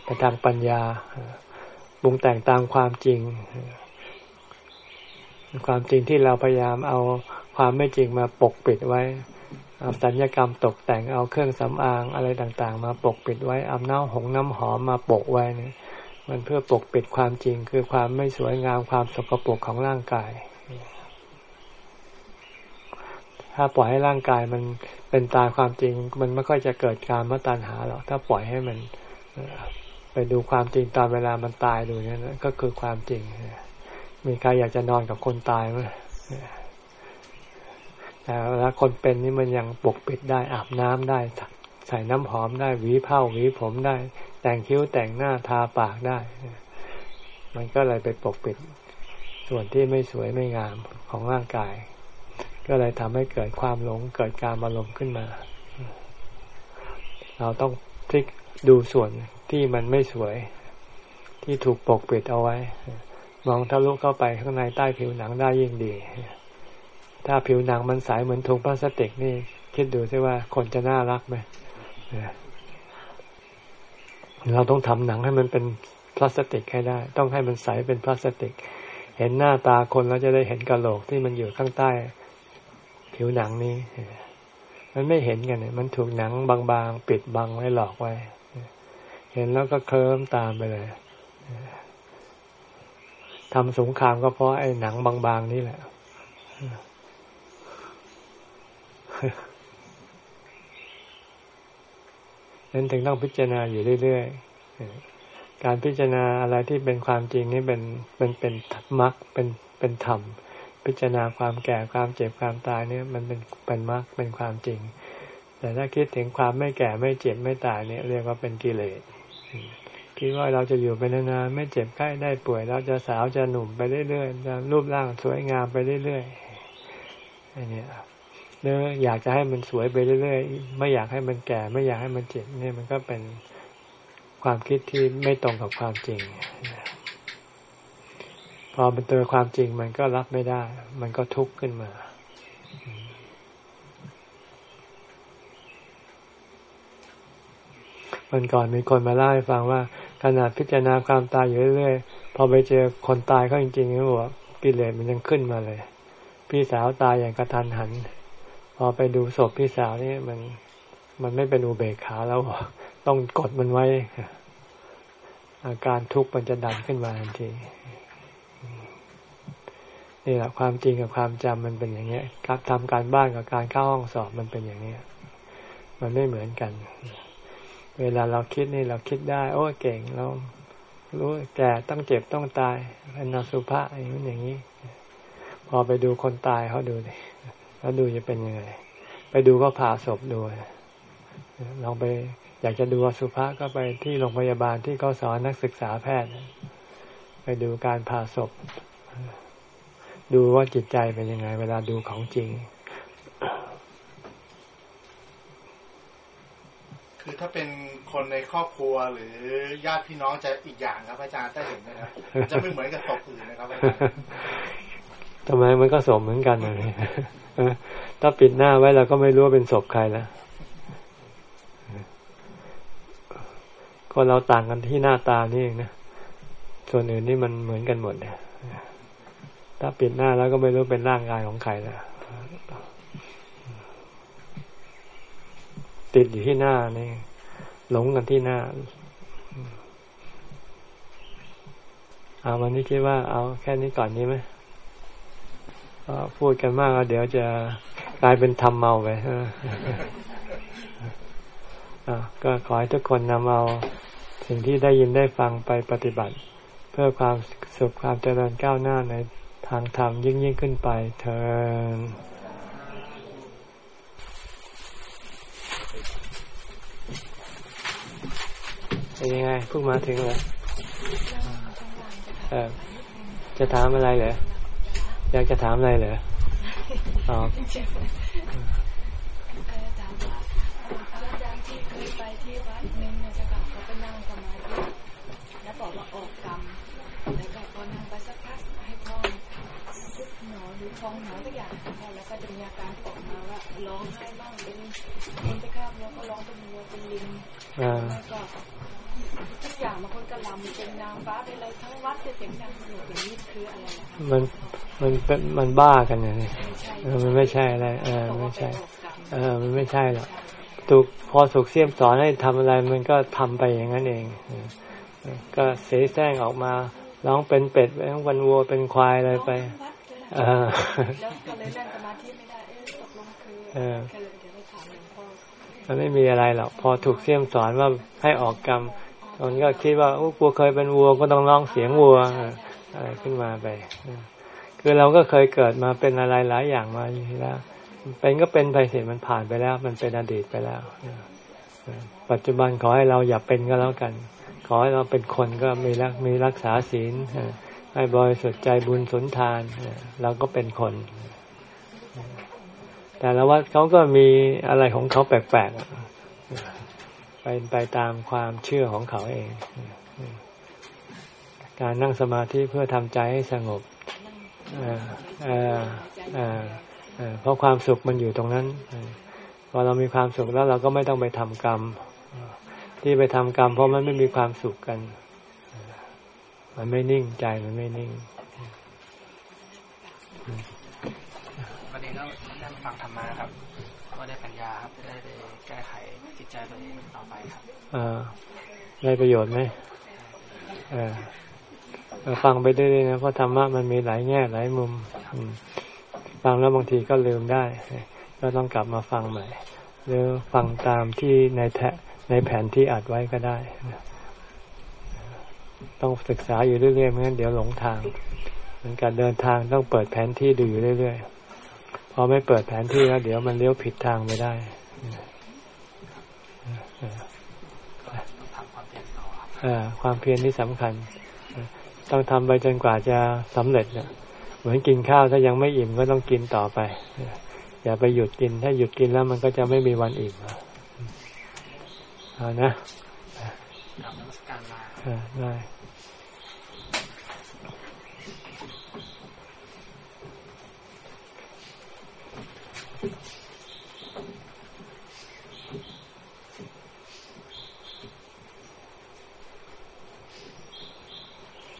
ไปทางปัญญาปรุงแต่งตามความจริง ความจริงที่เราพยายามเอาความไม่จริงมาปกปิดไว้เอาสัญญกรรมตกแต่งเอาเครื่องสำอางอะไรต่างๆ มาปกปิดไว้เอาน้ำหงน้ำหอมมาปกไว้เนี่ย มันเพื่อปกปิดความจริงคือความไม่สวยงามความสกปรกของร่างกาย ถ้าปล่อยให้ร่างกายมันเป็นตามความจริง มันไม่ค่อยจะเกิดการมาตัญหาหรอกถ้าปล่อยให้มันไปดูความจริงตอนเวลามันตายดูนี่นก็คือความจริง มีใครอยากจะนอนกับคนตายไหมแต่เวลาคนเป็นนี่มันยังปกปิดได้อาบน้ำได้ ใส่น้ำหอมได้หวีเผ้าหวีผมได้ แต่งคิ้วแต่งหน้าทาปากได้ มันก็เลยไปปกปิด ส่วนที่ไม่สวยไม่งามของร่างกาย ก็เลยทำให้เกิดความหลงเกิดการอารมณ์ขึ้นมา เราต้องพลิกดูส่วนที่มันไม่สวย ที่ถูกปกปิดเอาไว้ มองทะลุเข้าไปข้างในใต้ผิวหนังได้ยิ่งดี ถ้าผิวหนังมันใสเหมือนถุงพลาสติกนี่คิดดูซิว่าคนจะน่ารักไหม เราต้องทำหนังให้มันเป็นพลาสติกให้ได้ ต้องให้มันใสเป็นพลาสติก เห็นหน้าตาคนแล้วจะได้เห็นกระโหลกที่มันอยู่ข้างใต้ ผิวหนังนี้ มันไม่เห็นกันเนี่ยมันถูกหนังบางๆ ปิดบังไว้หลอกไว้ เห็นแล้วก็เคลิ้มตามไปเลยทำสงครามก็เพราะไอ้หนังบางๆนี่แหละ นั้นถึงต้องพิจารณาอยู่เรื่อยๆการพิจารณาอะไรที่เป็นความจริงนี่เป็นเป็นเป็นมรรคเป็นเป็นธรรม พิจารณาความแก่ความเจ็บความตายเนี่ยมันเป็นเป็นมรรคเป็นความจริง แต่ถ้าคิดถึงความไม่แก่ไม่เจ็บไม่ตายเนี่ยเรียกว่าเป็นกิเลสคิดว่าเราจะอยู่ไปนานๆไม่เจ็บไข้ได้ป่วย เราจะสาวจะหนุ่มไปเรื่อยๆจะรูปร่างสวยงามไปเรื่อยๆอันนี้ เนื้ออยากจะให้มันสวยไปเรื่อยๆ ไม่อยากให้มันแก่ ไม่อยากให้มันเจ็บเนี่ยมันก็เป็นความคิดที่ไม่ตรงกับความจริง พอมันเจอความจริงมันก็รับไม่ได้ มันก็ทุกข์ขึ้นมา มันก่อนมีคนมาเล่าให้ฟังว่าขนาดพิจารณาความตายอยู่เรื่อยๆ พอไปเจอคนตายเขาจริงๆเขาบอกกิเลสมันยังขึ้นมาเลย พี่สาวตายอย่างกระทันหัน พอไปดูศพพี่สาวนี่มันมันไม่เป็นอุเบกขาแล้วต้องกดมันไว้ อาการทุกข์มันจะดันขึ้นมาทันทีนี่แหละความจริงกับความจำมันเป็นอย่างเงี้ยการทำการบ้านกับการเข้าห้องสอบมันเป็นอย่างเนี้ย มันไม่เหมือนกัน เวลาเราคิดนี่เราคิดได้ โอ้เก่งเรารู้แก่ต้องเจ็บต้องตายเป็นนสุภาอย่างนี้อย่างนี้ พอไปดูคนตายเขาดูเลย แล้วดูจะเป็นยังไง ไปดูก็ผ่าศพดูลองไป อยากจะดูอสุภะก็ไปที่โรงพยาบาลที่เขาสอนนักศึกษาแพทย์ ไปดูการผ่าศพ ดูว่าจิตใจเป็นยังไง เวลาดูของจริง คือถ้าเป็นคนในครอบครัวหรือญาติพี่น้องจะอีกอย่างครับอาจารย์ได้เห็นไหมครับจะไม่เหมือนกับศพอื่นนะครับอาจารย์ทำไมมันก็สมเหมือนกันเลย ถ้าปิดหน้าไว้เราก็ไม่รู้ว่าเป็นศพใครแล้วคนเราต่างกันที่หน้าตานี่เองนะ ส่วนอื่นนี่มันเหมือนกันหมดเนี่ยถ้าปิดหน้าแล้วก็ไม่รู้เป็นร่างกายของใครแล้วติดอยู่ที่หน้านี่หลงกันที่หน้าเอาวันนี้คิดว่าเอาแค่นี้ก่อนนี้ไหม พูดกันมากเดี๋ยวจะกลายเป็นทำเมาไปก็ขอให้ทุกคนนำเอาสิ่งที่ได้ยินได้ฟังไปปฏิบัติ เพื่อความสุขความเจริญก้าวหน้าในทางธรรมยิ่งยิ่งขึ้นไปเถิดเป็นยังไงเพิ่งมาถึงเลยจะถามอะไรเหรอ อยากจะถามอะไรเหรออ๋อถามว่าอาจารย์ที่เคยไปที่วัดนึงเนี่ยจะกลับเขาไปนั่งสมาธิแล้วบอกว่าออกกรรมแล้วก็พอนั่งไปสักพักให้พองซุกหนอหรือพองหนอทุกอย่างแล้วก็จะมีอาการออกมาว่าร้องไห้บ้างเป็นคนไปข้ามแล้วก็ร้องเป็นวัวเป็นลิงแล้วก็ทุกอย่างบางคนก็ลำเป็นนางฟ้าเป็นอะไรทั้งวัดเสียงดังสนุกอย่างนี้คืออะไรมัน มันเป็นมันบ้ากันอย่างนี้มันไม่ใช่อะไรเออไม่ใช่ เออ มันไม่ใช่หรอกถูกพอถูกเสียมสอนให้ทำอะไร มันก็ทำไปอย่างนั้นเองก็เสแสร้งออกมาร้องเป็นเป็ดเป็นวันวัวเป็นควายอะไรไปเออแล้วก็เลยนั่งสมาธิไม่ได้ตกลงคือเออมันไม่มีอะไรหรอกพอถูกเสี่ยมสอนว่าให้ออกกรรมมันก็คิดว่าโอ้กูเคยเป็นวัวก็ต้องร้องเสียงวัวอะไรขึ้นมาไปอ คือเราก็เคยเกิดมาเป็นอะไรหลายอย่างมาอยู่แล้ว เป็นก็เป็นไปเสียมันผ่านไปแล้ว มันเป็นอดีตไปแล้ว ปัจจุบันขอให้เราอย่าเป็นก็แล้วกัน ขอให้เราเป็นคนก็มีรักมีรักษาศีลให้บริสุทธิ์ใจบุญสุนทานเราก็เป็นคน แต่ละวัดเขาก็มีอะไรของเขาแปลกๆไปไปตามความเชื่อของเขาเอง การนั่งสมาธิเพื่อทำใจให้สงบ เอ่อเอ่อเอ่อเอ่อเพราะความสุขมันอยู่ตรงนั้นเออพอเรามีความสุขแล้วเราก็ไม่ต้องไปทำกรรม ที่ไปทำกรรม เพราะมันไม่มีความสุขกัน มันไม่นิ่งใจมันไม่นิ่งวันนี้ก็ได้มาฟังธรรมะครับก็ได้ปัญญาครับได้ไปแก้ไขจิตใจตัวเองต่อไปครับอ่าได้ประโยชน์ไหมเออเออ ฟังไปเรื่อยนะเพราะธรรมะมันมีหลายแง่หลายมุมฟังแล้วบางทีก็ลืมได้ก็ต้องกลับมาฟังใหม่ หรือฟังตามที่ในแทในแผนที่อัดไว้ก็ได้ต้องศึกษาอยู่เรื่อยๆไม่งั้นเดี๋ยวหลงทางเหมือนการเดินทางต้องเปิดแผนที่ดูอยู่เรื่อยๆพอไม่เปิดแผนที่แล้วเดี๋ยวมันเลี้ยวผิดทางไปได้ความเพียรนี่สำคัญ ต้องทำไปจนกว่าจะสำเร็จเนี่ยเหมือนกินข้าวถ้ายังไม่อิ่มก็ต้องกินต่อไปเอ่ออย่าไปหยุดกิน ถ้าหยุดกินแล้วมันก็จะไม่มีวันอิ่มอะเอานะกลับนมัสการลาเออได้